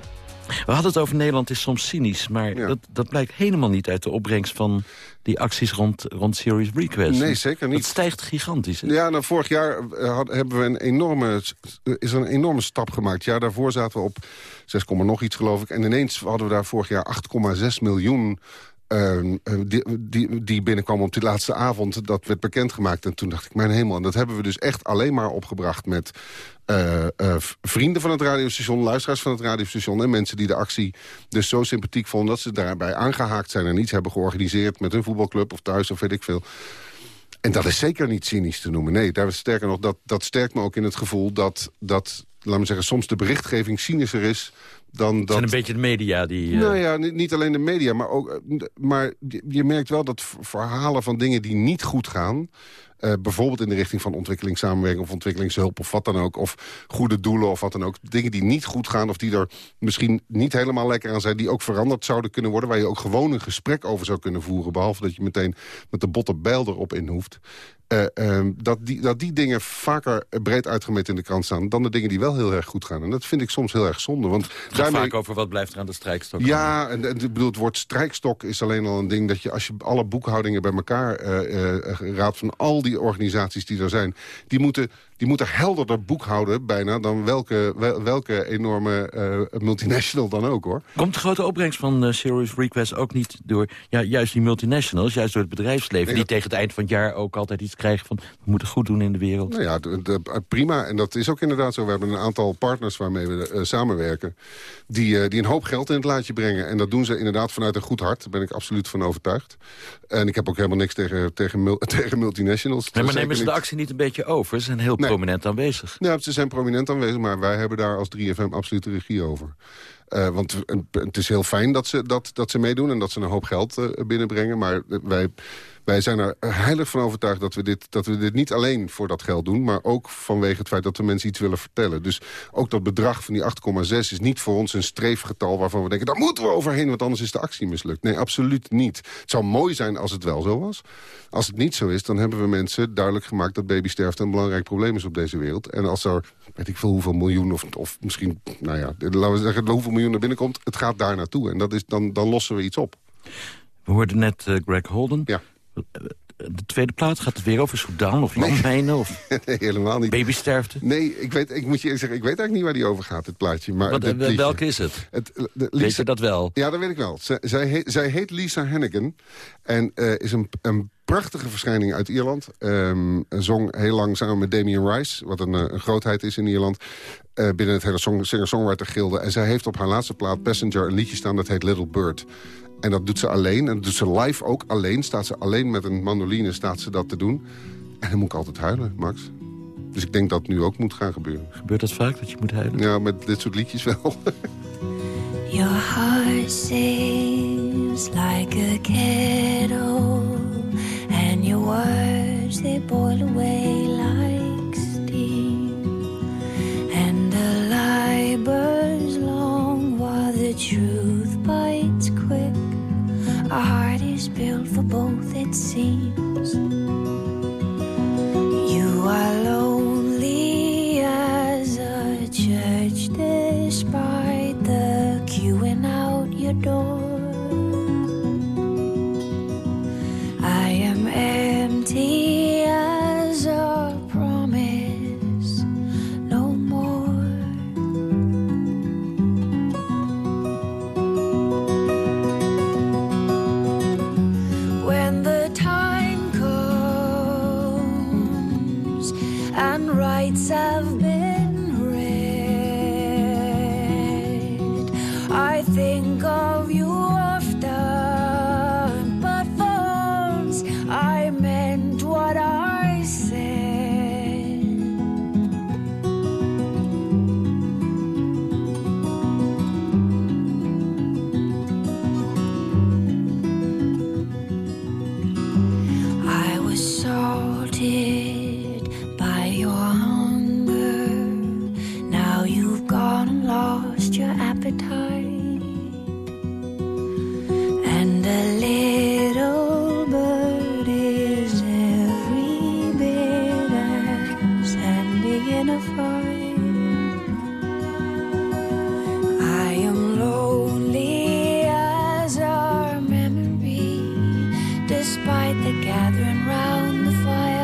we hadden het over Nederland is soms cynisch. Maar dat, dat blijkt helemaal niet uit de opbrengst van die acties rond, rond Serious Request. Nee, zeker niet. Het stijgt gigantisch. Hè? Ja, nou, vorig jaar eh, had, hebben we een enorme, is er een enorme stap gemaakt. Ja, daarvoor zaten we op 6, nog iets geloof ik. En ineens hadden we daar vorig jaar 8,6 miljoen... Uh, die, die, die binnenkwam op die laatste avond, dat werd bekendgemaakt. En toen dacht ik, mijn hemel, en dat hebben we dus echt alleen maar opgebracht met uh, uh, vrienden van het radiostation, luisteraars van het radiostation... en mensen die de actie dus zo sympathiek vonden... dat ze daarbij aangehaakt zijn en iets hebben georganiseerd... met hun voetbalclub of thuis of weet ik veel. En dat is zeker niet cynisch te noemen. Nee, daar, sterker nog, dat, dat sterkt me ook in het gevoel dat... dat laten we zeggen, soms de berichtgeving cynischer is dan dat... Het zijn een beetje de media die... Uh... Nou ja, niet, alleen de media, maar ook... Maar je merkt wel dat verhalen van dingen die niet goed gaan... Uh, bijvoorbeeld in de richting van ontwikkelingssamenwerking of ontwikkelingshulp of wat dan ook. Of goede doelen of wat dan ook. Dingen die niet goed gaan of die er misschien niet helemaal lekker aan zijn. Die ook veranderd zouden kunnen worden. Waar je ook gewoon een gesprek over zou kunnen voeren. Behalve dat je meteen met de botte bijl erop in hoeft. Uh, uh, dat, die, dat die dingen vaker breed uitgemeten in de krant staan... dan de dingen die wel heel erg goed gaan. En dat vind ik soms heel erg zonde. Want het gaat daarmee... vaak over wat blijft er aan de strijkstok. Ja, en, en, bedoel, het woord strijkstok is alleen al een ding... dat je als je alle boekhoudingen bij elkaar uh, raadt... van al die organisaties die er zijn... die moeten, die moeten helderder boekhouden bijna... dan welke, wel, welke enorme uh, multinational dan ook, hoor. Komt de grote opbrengst van uh, Serious Request ook niet door... Ja, juist die multinationals, juist door het bedrijfsleven... Nee, die tegen het eind van het jaar ook altijd iets krijgen van... we moeten goed doen in de wereld. Nou ja, de, de, prima. En dat is ook inderdaad zo. We hebben een aantal partners waarmee we uh, samenwerken... Die, die een hoop geld in het laadje brengen. En dat doen ze inderdaad vanuit een goed hart. Daar ben ik absoluut van overtuigd. En ik heb ook helemaal niks tegen, tegen, tegen multinationals. Nee, maar nemen ze de actie niet een beetje over? Ze zijn heel nee. prominent aanwezig. Ja, ze zijn prominent aanwezig, maar wij hebben daar als 3FM absoluut regie over. Uh, want het is heel fijn dat ze, dat, dat ze meedoen en dat ze een hoop geld uh, binnenbrengen. Maar wij, wij zijn er heilig van overtuigd dat we, dit, dat we dit niet alleen voor dat geld doen... maar ook vanwege het feit dat we mensen iets willen vertellen. Dus ook dat bedrag van die 8,6 is niet voor ons een streefgetal... waarvan we denken, daar moeten we overheen, want anders is de actie mislukt. Nee, absoluut niet. Het zou mooi zijn als het wel zo was. Als het niet zo is, dan hebben we mensen duidelijk gemaakt... dat babysterfte een belangrijk probleem is op deze wereld. En als er, weet ik veel hoeveel miljoen, of, of misschien... nou ja, laten we zeggen, hoeveel miljoen er binnenkomt... het gaat daar naartoe. En dat is, dan, dan lossen we iets op. We hoorden net uh, Greg Holden. Ja de tweede plaat? Gaat het weer over Sudan of landmijnen? Nee. Of nee, helemaal niet. Babysterfte? Nee, ik, weet, ik moet je zeggen, ik weet eigenlijk niet waar die over gaat, het plaatje. Maar Wat, het welke is het? het de, Lisa, weet je dat wel? Ja, dat weet ik wel. Zij, zij, heet, zij heet Lisa Hannigan en uh, is een, een prachtige verschijning uit Ierland. Um, zong heel lang samen met Damien Rice, wat een, een grootheid is in Ierland... Uh, binnen het hele singer-songwriter gilde. En zij heeft op haar laatste plaat Passenger een liedje staan dat heet Little Bird. En dat doet ze alleen. En dat doet ze live ook alleen. Staat ze alleen met een mandoline staat ze dat te doen. En dan moet ik altijd huilen, Max. Dus ik denk dat het nu ook moet gaan gebeuren. Gebeurt dat vaak, dat je moet huilen? Ja, met dit soort liedjes wel. Your heart sings like a kettle And your words, they boil away like steam And the built for both, it seems. Despite the gathering round the fire.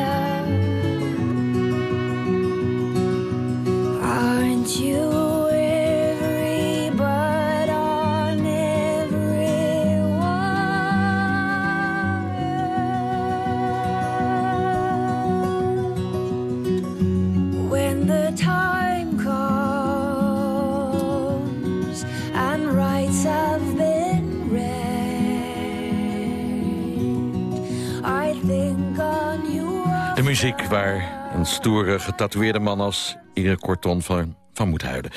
Waar een stoere, getatoeëerde man als Ire Korton van, van moet huilen.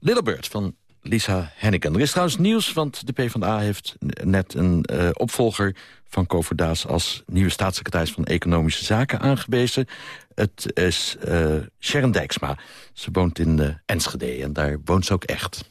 Little Bird van Lisa Henniken. Er is trouwens nieuws, want de PvdA heeft net een eh, opvolger van Kover Daas... als nieuwe staatssecretaris van Economische Zaken aangewezen. Het is eh Sharon Dijksma. Ze woont in eh, Enschede en daar woont ze ook echt.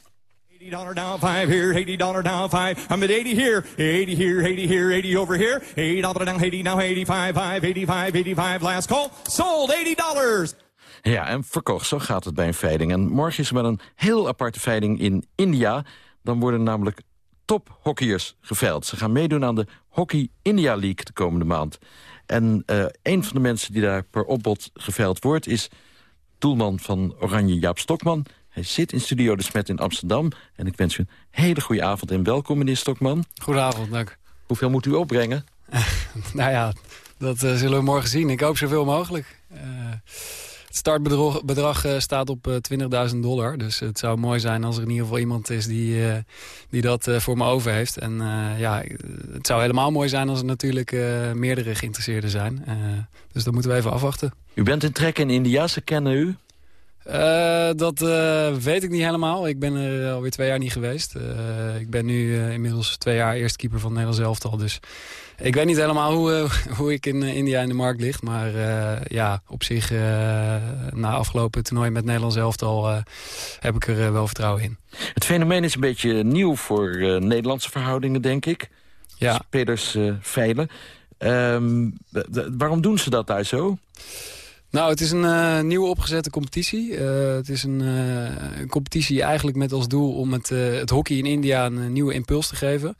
$80 down, five here, $80 down, five. I'm at 80 here, 80 here, 80 here, 80 over here. $80 down, 80 now, 85, 5, 85, 85. Last call, sold $80. Ja, en verkocht, zo gaat het bij een veiling. En morgen is er wel een heel aparte veiling in India. Dan worden namelijk tophockeyers geveild. Ze gaan meedoen aan de Hockey India League de komende maand. En eh, een van de mensen die daar per opbod geveild wordt... is doelman van Oranje Jaap Stokman. Hij zit in Studio De Smet in Amsterdam. En ik wens u een hele goede avond en welkom, meneer Stokman. Goedenavond, dank. Hoeveel moet u opbrengen? Nou ja, dat eh, zullen we morgen zien. Ik hoop zoveel mogelijk. Eh, het startbedrag bedrag, eh, staat op eh, 20.000 dollar. Dus het zou mooi zijn als er in ieder geval iemand is die, die dat voor me over heeft. En ja, het zou helemaal mooi zijn als er natuurlijk meerdere geïnteresseerden zijn. Dus dat moeten we even afwachten. U bent in trek in India, ze kennen u. Eh, dat eh, weet ik niet helemaal. Ik ben er alweer twee jaar niet geweest. Eh, ik ben nu inmiddels twee jaar eerste keeper van het Nederlands elftal. Dus ik weet niet helemaal hoe, hoe ik in India in de markt lig. Maar ja, op zich, na afgelopen toernooi met Nederlands elftal... heb ik er wel vertrouwen in. Het fenomeen is een beetje nieuw voor Nederlandse verhoudingen, denk ik. Ja. Spelers veilen. Ehm, waarom doen ze dat daar zo? Nou, het is een eh, nieuwe opgezette competitie. Eh, het is een, eh, een competitie eigenlijk met als doel om het, het hockey in India een nieuwe impuls te geven.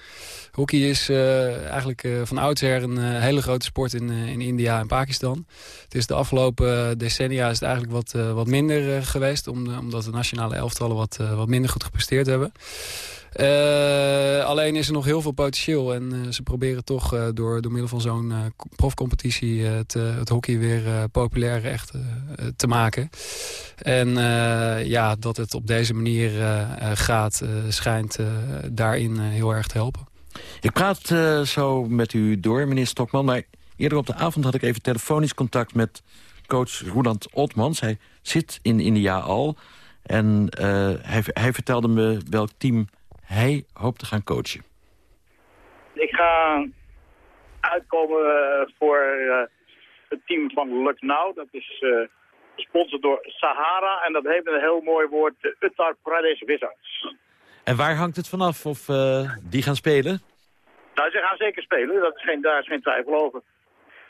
Hockey is eigenlijk van oudsher een hele grote sport in, in India en Pakistan. Het is de afgelopen decennia is het eigenlijk wat, wat minder geweest... omdat de nationale elftallen wat, wat minder goed gepresteerd hebben. Eh, alleen is er nog heel veel potentieel. En eh, ze proberen toch eh, door, door middel van zo'n profcompetitie... het, het hockey weer populair echt te maken. En ja, dat het op deze manier gaat... schijnt daarin heel erg te helpen. Ik praat zo met u door, meneer Stokman. Maar eerder op de avond had ik even telefonisch contact met coach Roland Otmans. Hij zit in India al. En hij, hij vertelde me welk team hij hoopt te gaan coachen. Ik ga uitkomen eh, voor eh, het team van Lucknow. Dat is eh gesponsord door Sahara. En dat heeft een heel mooi woord, de Uttar Pradesh Wizards. En waar hangt het vanaf of die gaan spelen? Nou, ze gaan zeker spelen. Dat is geen, daar is geen twijfel over.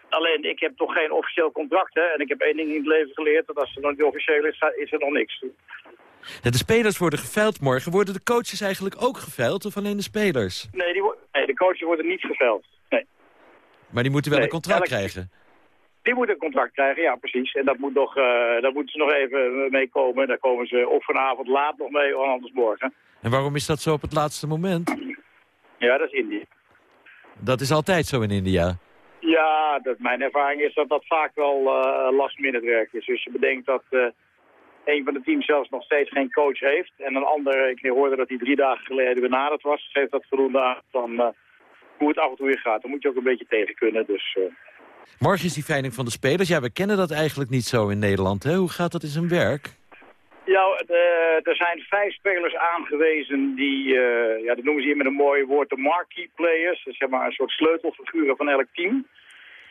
Alleen, ik heb toch geen officieel contract. Hè? En ik heb één ding in het leven geleerd. Dat als het nog niet officieel is, is er nog niks. De spelers worden geveild morgen. Worden de coaches eigenlijk ook geveild of alleen de spelers? Nee, die nee de coaches worden niet geveld. Nee. Maar die moeten wel Nee, een contract elk- krijgen. Die moeten een contract krijgen, ja precies. En dat moet nog, eh, daar moeten ze nog even mee komen. Daar komen ze of vanavond laat nog mee, of anders morgen. En waarom is dat zo op het laatste moment? Ja, dat is Indië. Dat is altijd zo in India. Ja, dat, mijn ervaring is dat dat vaak wel eh last minute werk is. Dus je bedenkt dat, eh, een van de teams zelfs nog steeds geen coach heeft. En een ander, ik hoorde dat hij drie dagen geleden benaderd was. Geeft dat voldoende aan dan, eh, hoe het af en toe weer gaat. Dan moet je ook een beetje tegen kunnen. Dus, eh. Morgen is die veiling van de spelers. Ja, we kennen dat eigenlijk niet zo in Nederland. Hè? Hoe gaat dat in zijn werk? Ja, de- er zijn vijf spelers aangewezen die, eh, ja, dat noemen ze hier met een mooi woord, de marquee players. Dus zeg maar een soort sleutelfiguren van elk team.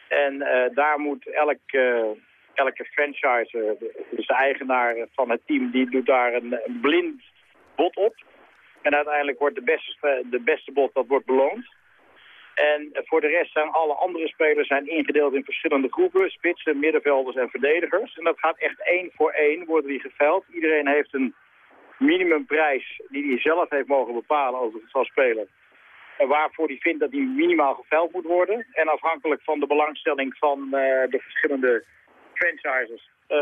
En daar moet elk, elke franchise, eh, dus de eigenaar van het team, die doet daar een, blind bod op. En uiteindelijk wordt de beste, de beste bod, dat wordt beloond. En voor de rest zijn alle andere spelers zijn ingedeeld in verschillende groepen. Spitsen, middenvelders en verdedigers. En dat gaat echt één voor één, worden die geveld. Iedereen heeft een minimumprijs die hij zelf heeft mogen bepalen over het als speler. En waarvoor hij vindt dat die minimaal geveld moet worden. En afhankelijk van de belangstelling van eh, de verschillende franchises... eh,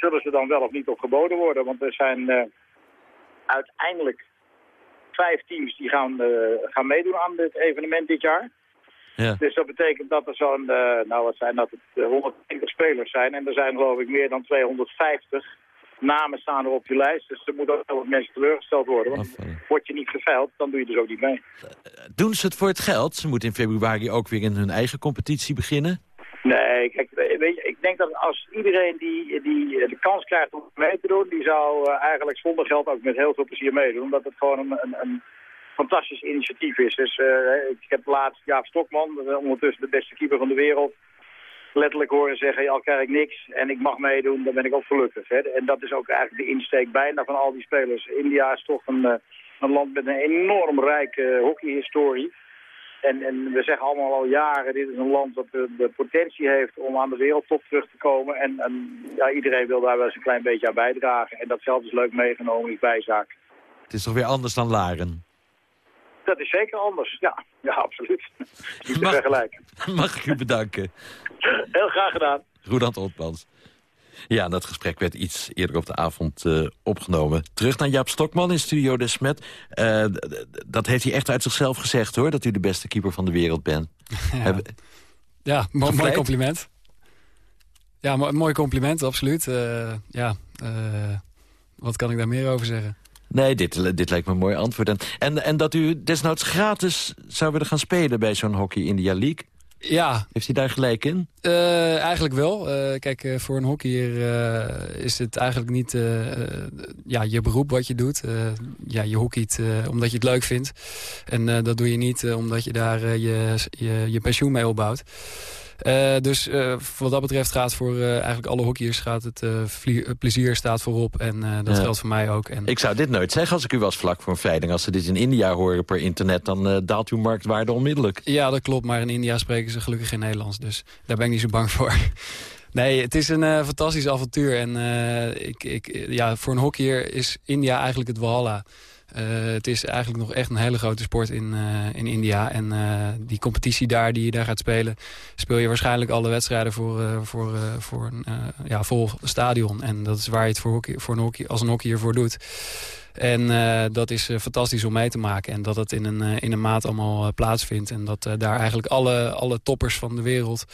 zullen ze dan wel of niet op geboden worden. Want er zijn eh, uiteindelijk vijf teams die gaan, eh, gaan meedoen aan dit evenement dit jaar. Ja. Dus dat betekent dat er zo'n, eh, nou wat zijn dat, het, eh, 120 spelers zijn. En er zijn geloof ik meer dan 250 namen staan er op die lijst. Dus er moeten ook wel wat mensen teleurgesteld worden. Want word je niet geveild, dan doe je dus ook niet mee. Doen ze het voor het geld? Ze moeten in februari ook weer in hun eigen competitie beginnen. Nee, kijk, weet je, ik denk dat als iedereen die, die de kans krijgt om mee te doen, die zou eh, eigenlijk zonder geld ook met heel veel plezier meedoen. Omdat het gewoon een, een, een fantastisch initiatief is. Dus eh, ik heb laatst Jaap Stokman, eh, ondertussen de beste keeper van de wereld, letterlijk horen zeggen, al krijg ik niks en ik mag meedoen, dan ben ik ook gelukkig. Hè. En dat is ook eigenlijk de insteek bijna van al die spelers. India is toch een, eh, een land met een enorm rijke hockeyhistorie. En, en we zeggen allemaal al jaren, dit is een land dat de, de potentie heeft om aan de wereldtop terug te komen. En, en ja, iedereen wil daar wel eens een klein beetje aan bijdragen. En datzelfde is leuk meegenomen in bijzaak. Het is toch weer anders dan Laren? Dat is zeker anders, ja. Ja, absoluut. Niet te vergelijken. Mag ik u bedanken. Heel graag gedaan. Roland Otmans. Ja, dat gesprek werd iets eerder op de avond eh, opgenomen. Terug naar Jaap Stokman in Studio De Smet. Eh, dat heeft hij echt uit zichzelf gezegd, hoor. Dat u de beste keeper van de wereld bent. Ja, mo- mooi compliment. Ja, mo- mooi compliment, absoluut. Eh, ja, wat kan ik daar meer over zeggen? Nee, dit, dit lijkt me een mooi antwoord. En, en, en dat u desnoods gratis zou willen gaan spelen bij zo'n Hockey India League. Ja. Heeft hij daar gelijk in? Eh, eigenlijk wel. Eh, kijk, eh, voor een hockeyer is het eigenlijk niet ja, je beroep wat je doet. Ja, je hockeyt omdat je het leuk vindt. En dat doe je niet omdat je daar je, je, je pensioen mee opbouwt. Eh, dus eh, wat dat betreft gaat voor eh, eigenlijk alle hockeyers gaat het plezier staat voorop. En dat Ja. geldt voor mij ook. En Ik zou dit nooit zeggen als ik u was vlak voor een veiling. Als ze dit in India horen per internet, dan daalt uw marktwaarde onmiddellijk. Ja, dat klopt. Maar in India spreken ze gelukkig geen Nederlands. Dus daar ben ik niet zo bang voor. Nee, het is een fantastisch avontuur. En ik, ik, ja, voor een hockeyer is India eigenlijk het Walhalla. Eh, het is eigenlijk nog echt een hele grote sport in, eh, in India. En eh, die competitie daar die je daar gaat spelen... speel je waarschijnlijk alle wedstrijden voor, voor, voor een ja, vol stadion. En dat is waar je het voor hockey, voor een hockey, als een hockeyer voor doet. En dat is fantastisch om mee te maken. En dat het in een, in een maat allemaal plaatsvindt. En dat daar eigenlijk alle, alle toppers van de wereld...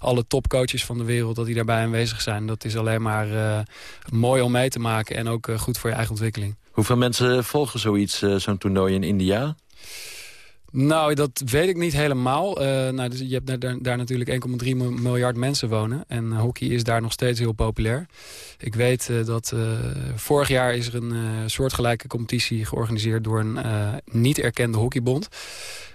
alle topcoaches van de wereld, dat die daarbij aanwezig zijn. Dat is alleen maar mooi om mee te maken. En ook goed voor je eigen ontwikkeling. Hoeveel mensen volgen zoiets, eh, zo'n toernooi in India? Nou, dat weet ik niet helemaal. Eh, nou, dus je hebt daar, daar, natuurlijk 1,3 miljard mensen wonen. En eh, hockey is daar nog steeds heel populair. Ik weet eh, dat vorig jaar is er een soortgelijke competitie georganiseerd... door een niet erkende hockeybond.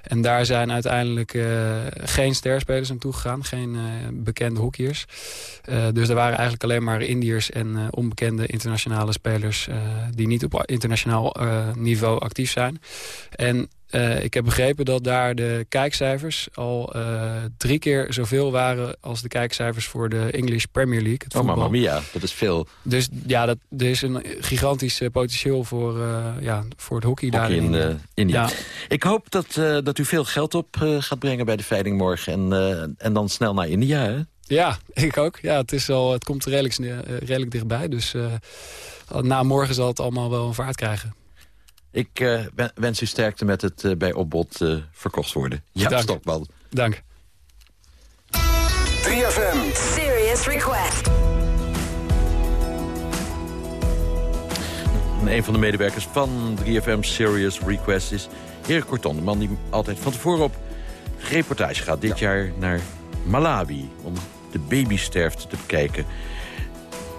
En daar zijn uiteindelijk eh, geen sterspelers aan toegegaan. Geen bekende hockeyers. Dus er waren eigenlijk alleen maar Indiërs en onbekende internationale spelers... die niet op internationaal niveau actief zijn. En eh, ik heb begrepen dat daar de kijkcijfers al eh, drie keer zoveel waren... als de kijkcijfers voor de English Premier League. Het Oh, voetbal. mamma mia, dat is veel. Dus ja, dat, er is een gigantisch eh, potentieel voor, ja, voor het hockey, daar in in India. Ja. Ik hoop dat, dat u veel geld op gaat brengen bij de veiling morgen. En, en dan snel naar India, hè? Ja, ik ook. Ja, het, is al, het komt redelijk, redelijk dichtbij. Dus na morgen zal het allemaal wel een vaart krijgen. Ik eh, wen- wens u sterkte met het eh, bij opbod eh, verkocht worden. Ja, Dank. Stokman. Dank. 3FM. Serious request. En een van de medewerkers van 3FM Serious Request is Erik Korton. De man die altijd van tevoren op reportage gaat. Dit jaar naar Malawi om de babysterfte te bekijken.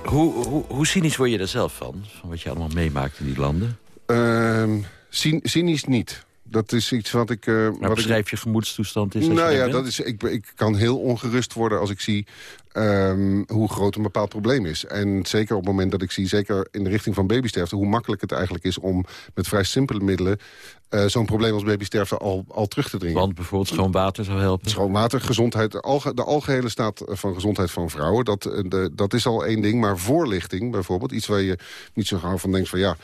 Hoe, hoe, hoe cynisch word je er zelf van? Van wat je allemaal meemaakt in die landen? Ehm, cyn- cynisch niet. Dat is iets wat ik... eh, Maar wat ik beschrijf je gemoedstoestand is nou ja, dat is, ik, ik kan heel ongerust worden als ik zie ehm, hoe groot een bepaald probleem is. En zeker op het moment dat ik zie, zeker in de richting van babysterfte... hoe makkelijk het eigenlijk is om met vrij simpele middelen... eh, zo'n probleem als babysterfte al, al terug te dringen. Want bijvoorbeeld schoon water zou helpen. Schoon water, gezondheid, de, alge, de algehele staat van gezondheid van vrouwen... Dat, eh, de, dat is al één ding. Maar voorlichting bijvoorbeeld, iets waar je niet zo gauw van denkt van... ja.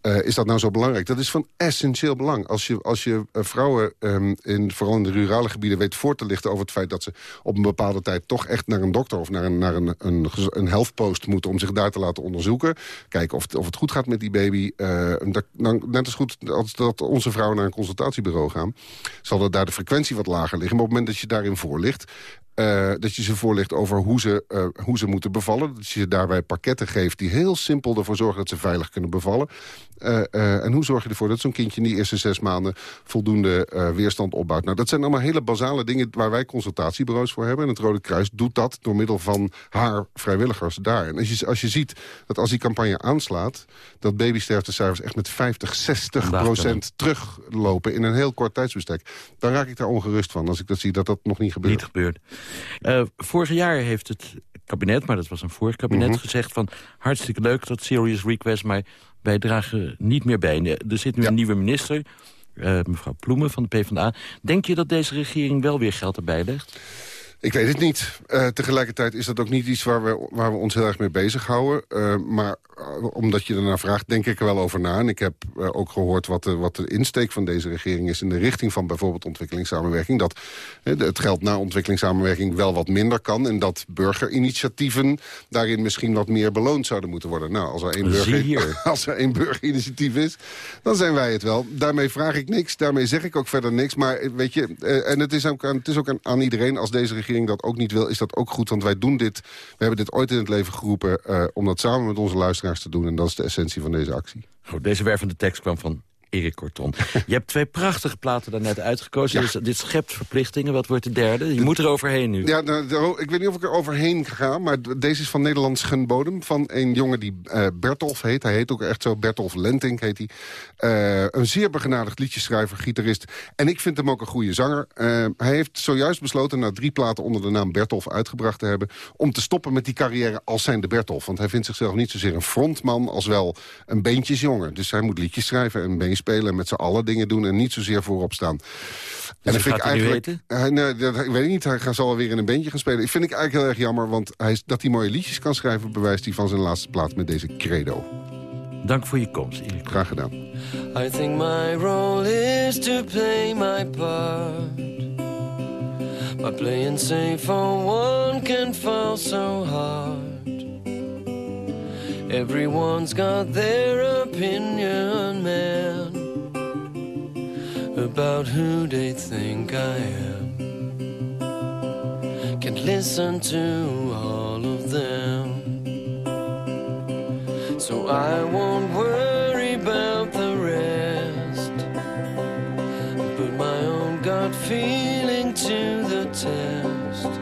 Eh, is dat nou zo belangrijk? Dat is van essentieel belang. Als je, als je eh, vrouwen, ehm, in, vooral in de rurale gebieden... weet voor te lichten over het feit dat ze op een bepaalde tijd... toch echt naar een dokter of naar een, naar een, een, een moeten... om zich daar te laten onderzoeken. Kijken of of het goed gaat met die baby. eh, dat, dan, net als goed als dat onze vrouwen naar een consultatiebureau gaan... zal dat daar de frequentie wat lager liggen. Maar op het moment dat je daarin voorligt... eh, dat je ze voorlicht over hoe ze, eh, hoe ze moeten bevallen. Dat je ze daarbij pakketten geeft die heel simpel ervoor zorgen... dat ze veilig kunnen bevallen. Eh, en hoe zorg je ervoor dat zo'n kindje in die eerste zes maanden... voldoende weerstand opbouwt? Nou, dat zijn allemaal hele basale dingen waar wij consultatiebureaus voor hebben. En het Rode Kruis doet dat door middel van haar vrijwilligers daar. En als je, als je ziet dat als die campagne aanslaat... dat babysterftecijfers echt met 50, 60 Vandaag procent teruglopen... in een heel kort tijdsbestek... dan raak ik daar ongerust van als ik dat zie dat dat nog niet gebeurt. Niet gebeurd. Eh, vorig jaar heeft het kabinet, maar dat was een vorig kabinet, Mhm. gezegd van hartstikke leuk dat Serious Request, maar wij dragen niet meer bij. Er zit nu een nieuwe minister, eh, mevrouw Ploemen van de PvdA. Denk je dat deze regering wel weer geld erbij legt? Ik weet het niet. Eh, tegelijkertijd is dat ook niet iets waar we, waar we ons heel erg mee bezighouden. Eh maar eh, omdat je ernaar vraagt, denk ik er wel over na. En ik heb ook gehoord wat de, wat de insteek van deze regering is... in de richting van bijvoorbeeld ontwikkelingssamenwerking. Dat het geld naar ontwikkelingssamenwerking wel wat minder kan... en dat burgerinitiatieven daarin misschien wat meer beloond zouden moeten worden. Nou, als er één, burger, als er één burgerinitiatief is, dan zijn wij het wel. Daarmee vraag ik niks, daarmee zeg ik ook verder niks. Maar weet je, en het is ook, aan, het is ook aan, aan iedereen... als deze regering dat ook niet wil, is dat ook goed. Want wij doen dit, we hebben dit ooit in het leven geroepen... eh, om dat samen met onze luisteraars te doen. En dat is de essentie van deze actie. Goed, deze wervende tekst kwam van Erik Korton. Je hebt twee prachtige platen daarnet uitgekozen. Dus, dit schept verplichtingen. Wat wordt de derde? Je moet er overheen nu. Ja, nou, ik weet niet of ik er overheen ga, maar deze is van Nederlands Genbodem. Van een jongen die eh Bertolf heet. Hij heet ook echt zo, Bertolf Lentink heet hij. Eh, een zeer begenadigd liedjeschrijver, gitarist. En ik vind hem ook een goede zanger. Eh, hij heeft zojuist besloten na drie platen onder de naam Bertolf uitgebracht te hebben... om te stoppen met die carrière als zijnde Bertolf. Want hij vindt zichzelf niet zozeer een frontman als wel een beentjesjongen. Dus hij moet liedjes schrijven en meespelen en met z'n allen dingen doen... en niet zozeer voorop staan. wat gaat hij nu heten? Hij, nee, dat, ik weet ik niet. Hij gaat- zal alweer in een bandje gaan spelen. Ik vind ik eigenlijk heel erg jammer, want hij, is- dat hij mooie liedjes kan schrijven... bewijst hij van zijn laatste plaat met deze credo. Dank voor je komst, Erik. Graag gedaan. I think my role is to play my part. By playing safe for one can fall so hard. Everyone's got their opinion, man, about who they think I am. Can't listen to all of them. So I won't worry about the rest. Put my own gut feeling to the test.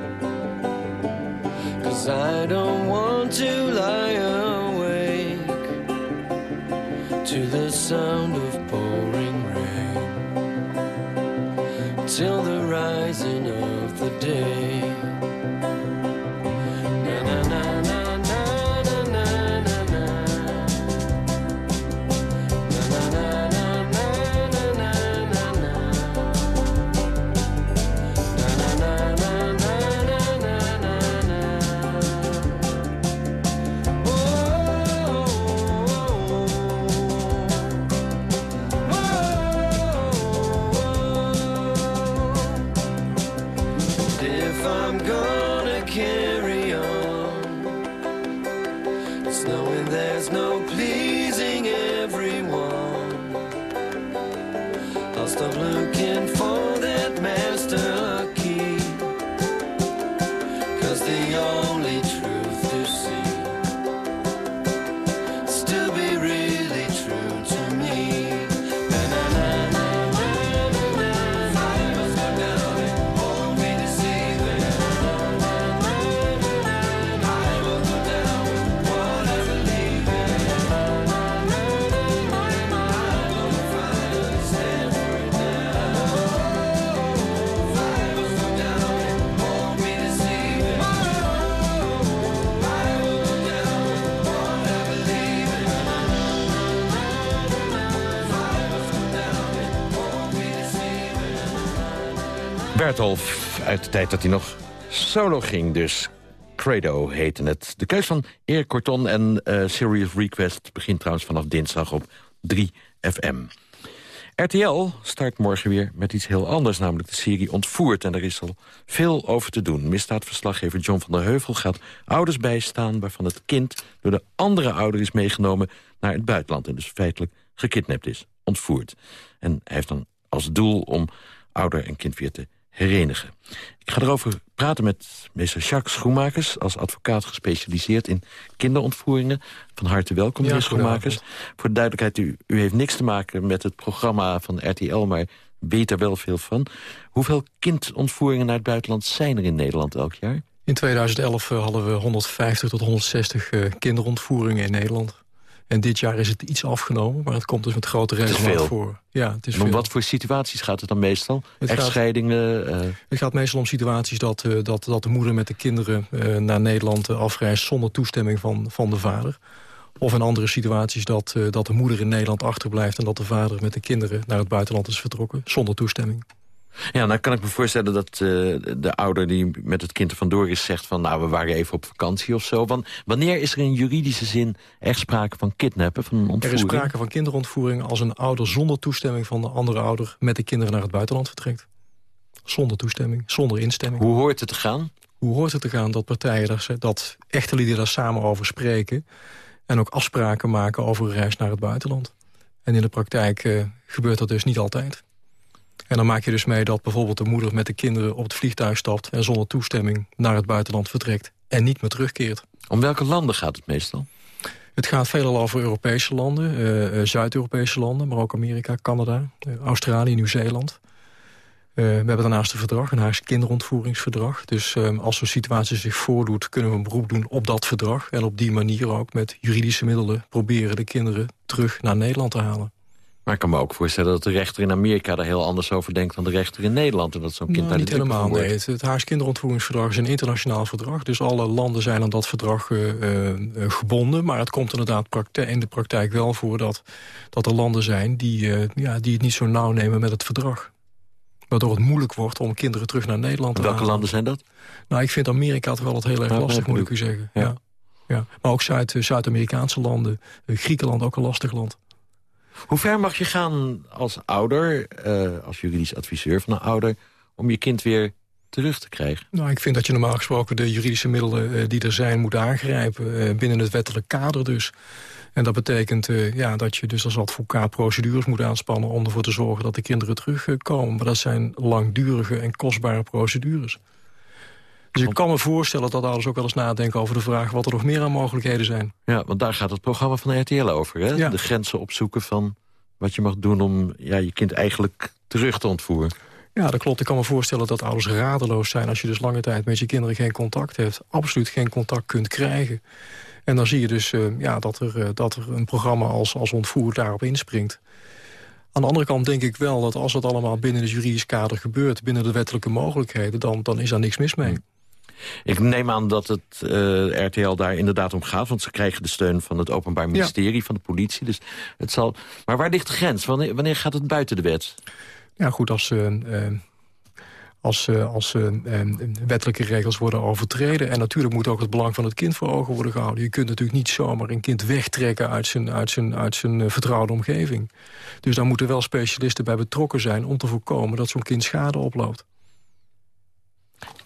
Cause I don't want to lie the sound of pouring rain. Till the rising of Uit de tijd dat hij nog solo ging dus. Credo heette het. De keus van Erik Corton en uh, Serious Request begint trouwens vanaf dinsdag op 3 FM. RTL start morgen weer met iets heel anders, namelijk de serie Ontvoerd. En er is al veel over te doen. Misdaadverslaggever John van der Heuvel gaat ouders bijstaan... waarvan het kind door de andere ouder is meegenomen naar het buitenland... en dus feitelijk gekidnapt is, ontvoerd. En hij heeft dan als doel om ouder en kind weer te herenigen. Ik ga erover praten met meester Jacques Schoenmakers... als advocaat gespecialiseerd in kinderontvoeringen. Van harte welkom, meneer Schoenmakers. Voor de duidelijkheid, u, u heeft niks te maken met het programma van RTL... maar weet er wel veel van. Hoeveel kindontvoeringen naar het buitenland zijn er in Nederland elk jaar? In 2011 eh, hadden we 150 tot 160 uh, kinderontvoeringen in Nederland. En dit jaar is het iets afgenomen, maar het komt dus met grote regelmaat voor. Ja, het is en om wat voor situaties gaat het dan meestal? Het Echtscheidingen? Gaat, uh... Het gaat meestal om situaties dat, uh, dat, dat de moeder met de kinderen uh, naar Nederland afreist... zonder toestemming van, van de vader. Of in andere situaties dat, dat de moeder in Nederland achterblijft... en dat de vader met de kinderen naar het buitenland is vertrokken, zonder toestemming. Ja, nou kan ik me voorstellen dat uh, de ouder die met het kind er vandoor is... zegt van, nou, we waren even op vakantie of zo. Want wanneer is er in juridische zin echt sprake van kidnappen, van ontvoering? Er is sprake van kinderontvoering als een ouder zonder toestemming van de andere ouder... met de kinderen naar het buitenland vertrekt. Zonder toestemming, zonder instemming. Hoe hoort het te gaan? Hoe hoort het te gaan dat partijen, daar, dat echte lieden daar samen over spreken... en ook afspraken maken over een reis naar het buitenland. En in de praktijk uh, gebeurt dat dus niet altijd. En dan maak je dus mee dat bijvoorbeeld de moeder met de kinderen op het vliegtuig stapt... en zonder toestemming naar het buitenland vertrekt en niet meer terugkeert. Om welke landen gaat het meestal? Het gaat veelal over Europese landen, uh, Zuid-Europese landen... maar ook Amerika, Canada, uh, Australië, Nieuw-Zeeland. we hebben daarnaast een verdrag, een Haagse kinderontvoeringsverdrag. Dus als zo'n situatie zich voordoet, kunnen we een beroep doen op dat verdrag... en op die manier ook met juridische middelen proberen de kinderen terug naar Nederland te halen. Maar ik kan me ook voorstellen dat de rechter in Amerika... daar heel anders over denkt dan de rechter in Nederland. En dat zo'n kind nou, niet helemaal, nee. Het, het Haars kinderontvoeringsverdrag is een internationaal verdrag. Dus alle landen zijn aan dat verdrag uh, uh, gebonden. Maar het komt inderdaad in de praktijk wel voor... dat, dat er landen zijn die, uh, ja, die het niet zo nauw nemen met het verdrag. Waardoor het moeilijk wordt om kinderen terug naar Nederland te Welke landen zijn dat? Nou, ik vind Amerika toch wel het heel erg nou, lastig, moet ik u zeggen. Ja. ja. Ja. Maar ook Zuid-Amerikaanse landen. Griekenland ook een lastig land. Hoe ver mag je gaan als ouder, uh, als juridisch adviseur van een ouder... om je kind weer terug te krijgen? Nou, ik vind dat je normaal gesproken de juridische middelen uh, die er zijn moet aangrijpen. Uh, binnen het wettelijk kader dus. En dat betekent ja, dat je dus als advocaat procedures moet aanspannen... om ervoor te zorgen dat de kinderen terugkomen. Maar dat zijn langdurige en kostbare procedures. Dus ik kan me voorstellen dat ouders ook wel eens nadenken over de vraag... wat er nog meer aan mogelijkheden zijn. Ja, want daar gaat het programma van de RTL over. Hè? Ja. De grenzen opzoeken van wat je mag doen om ja, je kind eigenlijk terug te ontvoeren. Ja, dat klopt. Ik kan me voorstellen dat ouders radeloos zijn... als je dus lange tijd met je kinderen geen contact hebt. Absoluut geen contact kunt krijgen. En dan zie je dus uh, ja, dat, er, uh, dat er een programma als, als ontvoer daarop inspringt. Aan de andere kant denk ik wel dat als dat allemaal binnen het juridisch kader gebeurt... binnen de wettelijke mogelijkheden, dan, dan is daar niks mis mee. Ik neem aan dat het uh, RTL daar inderdaad om gaat... want ze krijgen de steun van het Openbaar Ministerie, van de politie. Dus het zal... Maar waar ligt de grens? Wanneer, wanneer gaat het buiten de wet? Ja, goed, als... Uh, als, uh, als uh, wettelijke regels worden overtreden. En natuurlijk moet ook het belang van het kind voor ogen worden gehouden. Je kunt natuurlijk niet zomaar een kind wegtrekken uit zijn, uit zijn, uit zijn vertrouwde omgeving. Dus daar moeten wel specialisten bij betrokken zijn om te voorkomen dat zo'n kind schade oploopt.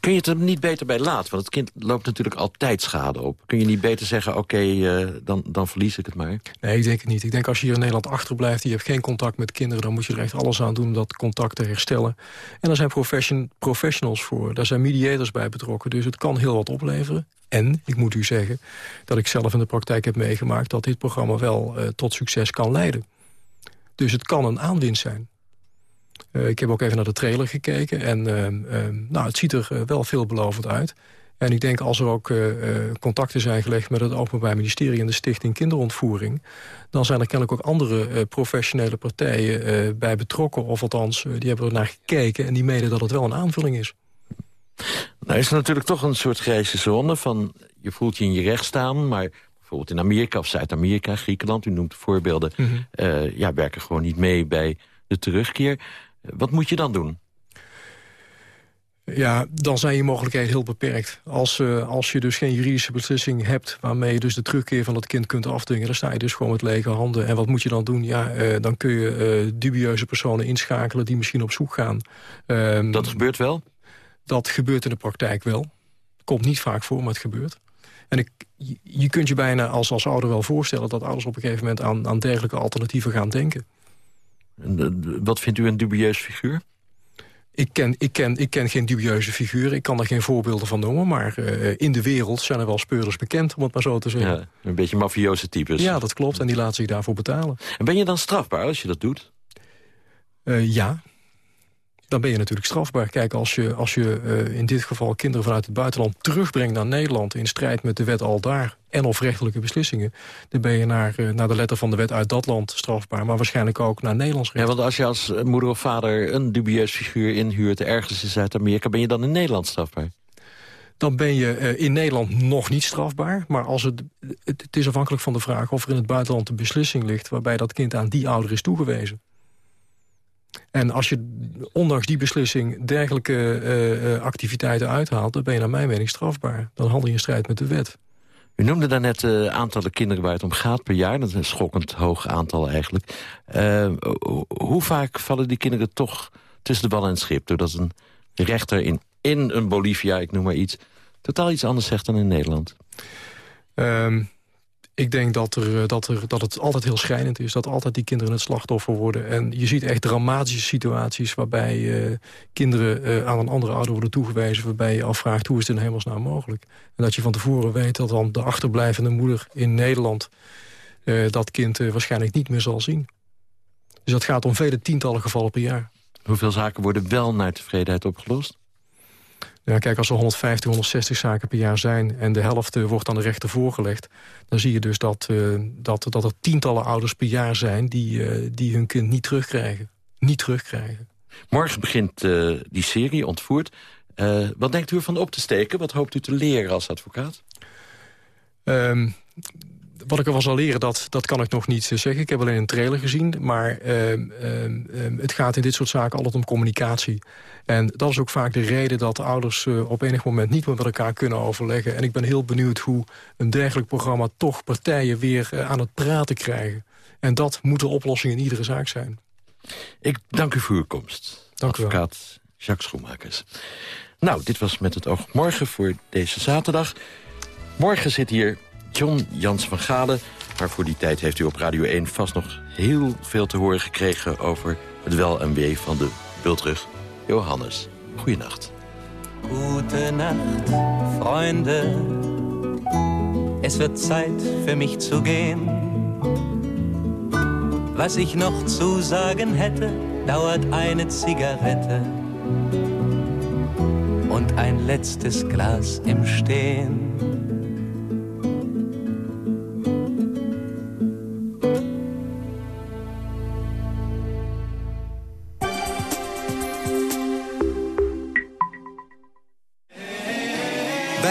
Kun je het er niet beter bij laten? Want het kind loopt natuurlijk altijd schade op. Kun je niet beter zeggen, oké, uh, dan, dan verlies ik het maar? Nee, ik denk het niet. Ik denk als je hier in Nederland achterblijft... je hebt geen contact met kinderen... dan moet je er echt alles aan doen om dat contact te herstellen. En daar zijn profession, professionals voor. Daar zijn mediators bij betrokken. Dus het kan heel wat opleveren. En, ik moet u zeggen, dat ik zelf in de praktijk heb meegemaakt... dat dit programma wel uh, tot succes kan leiden. Dus het kan een aanwinst zijn. Uh, ik heb ook even naar de trailer gekeken. En uh, nou, het ziet er wel veelbelovend uit. En ik denk als er ook contacten zijn gelegd met het Openbaar Ministerie... en de Stichting Kinderontvoering... dan zijn er kennelijk ook andere professionele partijen bij betrokken. Of althans, die hebben er naar gekeken en die menen dat het wel een aanvulling is. Nou is er natuurlijk toch een soort grijze zone van... je voelt je in je recht staan, maar bijvoorbeeld in Amerika of Zuid-Amerika, Griekenland... u noemt voorbeelden, mm -hmm. ja, werken gewoon niet mee bij de terugkeer. Wat moet je dan doen? Ja, dan zijn je mogelijkheden heel beperkt. Als, uh, als je dus geen juridische beslissing hebt... waarmee je dus de terugkeer van het kind kunt afdwingen... dan sta je dus gewoon met lege handen. En wat moet je dan doen? Ja, uh, dan kun je uh, dubieuze personen inschakelen... die misschien op zoek gaan. Um, dat gebeurt wel? Dat gebeurt in de praktijk wel. Komt niet vaak voor, maar het gebeurt. En ik, je kunt je bijna als, als ouder wel voorstellen... dat ouders op een gegeven moment aan, aan dergelijke alternatieven gaan denken. En, wat vindt u een dubieus figuur? Ik ken, ik, ken, ik ken geen dubieuze figuren, ik kan er geen voorbeelden van noemen... maar uh, in de wereld zijn er wel speurders bekend, om het maar zo te zeggen. Ja, een beetje mafioze types. Ja, dat klopt, en die laten zich daarvoor betalen. En ben je dan strafbaar als je dat doet? Uh, ja, dan ben je natuurlijk strafbaar. Kijk, als je, als je uh, in dit geval kinderen vanuit het buitenland terugbrengt naar Nederland... in strijd met de wet al daar en of rechtelijke beslissingen... dan ben je naar, uh, naar de letter van de wet uit dat land strafbaar... maar waarschijnlijk ook naar Nederlands recht. Ja, want als je als moeder of vader een dubieus figuur inhuurt... ergens in Zuid-Amerika, ben je dan in Nederland strafbaar? dan ben je uh, in Nederland nog niet strafbaar. Maar als het, het, het is afhankelijk van de vraag of er in het buitenland een beslissing ligt... waarbij dat kind aan die ouder is toegewezen. En als je ondanks die beslissing dergelijke uh, uh, activiteiten uithaalt... dan ben je naar mijn mening strafbaar. Dan handel je in strijd met de wet. U noemde daarnet het uh, aantallen kinderen waar het om gaat per jaar. Dat is een schokkend hoog aantal eigenlijk. hoe vaak vallen die kinderen toch tussen de bal en het schip... doordat een rechter in, in een Bolivia, ik noem maar iets... totaal iets anders zegt dan in Nederland? Um, ik denk dat, er, dat, er, dat het altijd heel schrijnend is. Dat altijd die kinderen het slachtoffer worden. En je ziet echt dramatische situaties... waarbij uh, kinderen uh, aan een andere ouder worden toegewezen... waarbij je afvraagt hoe is het in hemelsnaam mogelijk. En dat je van tevoren weet dat dan de achterblijvende moeder in Nederland... Dat kind waarschijnlijk niet meer zal zien. Dus dat gaat om vele tientallen gevallen per jaar. Hoeveel zaken worden wel naar tevredenheid opgelost? Ja, kijk, als er 150, 160 zaken per jaar zijn... en de helft uh, wordt aan de rechter voorgelegd... dan zie je dus dat, uh, dat, dat er tientallen ouders per jaar zijn... die, uh, die hun kind niet terugkrijgen. Niet terugkrijgen. Morgen begint die serie, Ontvoerd. wat denkt u ervan op te steken? Wat hoopt u te leren als advocaat? Um, wat ik ervan zal leren, dat, dat kan ik nog niet zeggen. Ik heb alleen een trailer gezien. Maar uh, uh, uh, het gaat in dit soort zaken altijd om communicatie. En dat is ook vaak de reden dat ouders uh, op enig moment niet meer met elkaar kunnen overleggen. En ik ben heel benieuwd hoe een dergelijk programma toch partijen weer uh, aan het praten krijgen. En dat moet de oplossing in iedere zaak zijn. Ik dank u voor uw komst. Dank Advocaat u wel. Jacques Schoenmakers. Nou, dit was Met het oog morgen voor deze zaterdag. Morgen zit hier John Jans van Galen. Maar voor die tijd heeft u op Radio 1 vast nog heel veel te horen gekregen... over het wel en wee van de bultrug Johannes. Goeienacht. Gute Nacht, Freunde. Es wird Zeit für mich zu gehen. Was ich noch zu sagen hätte, dauert eine Zigarette und ein letztes Glas im Stehen.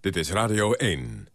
Dit is Radio 1.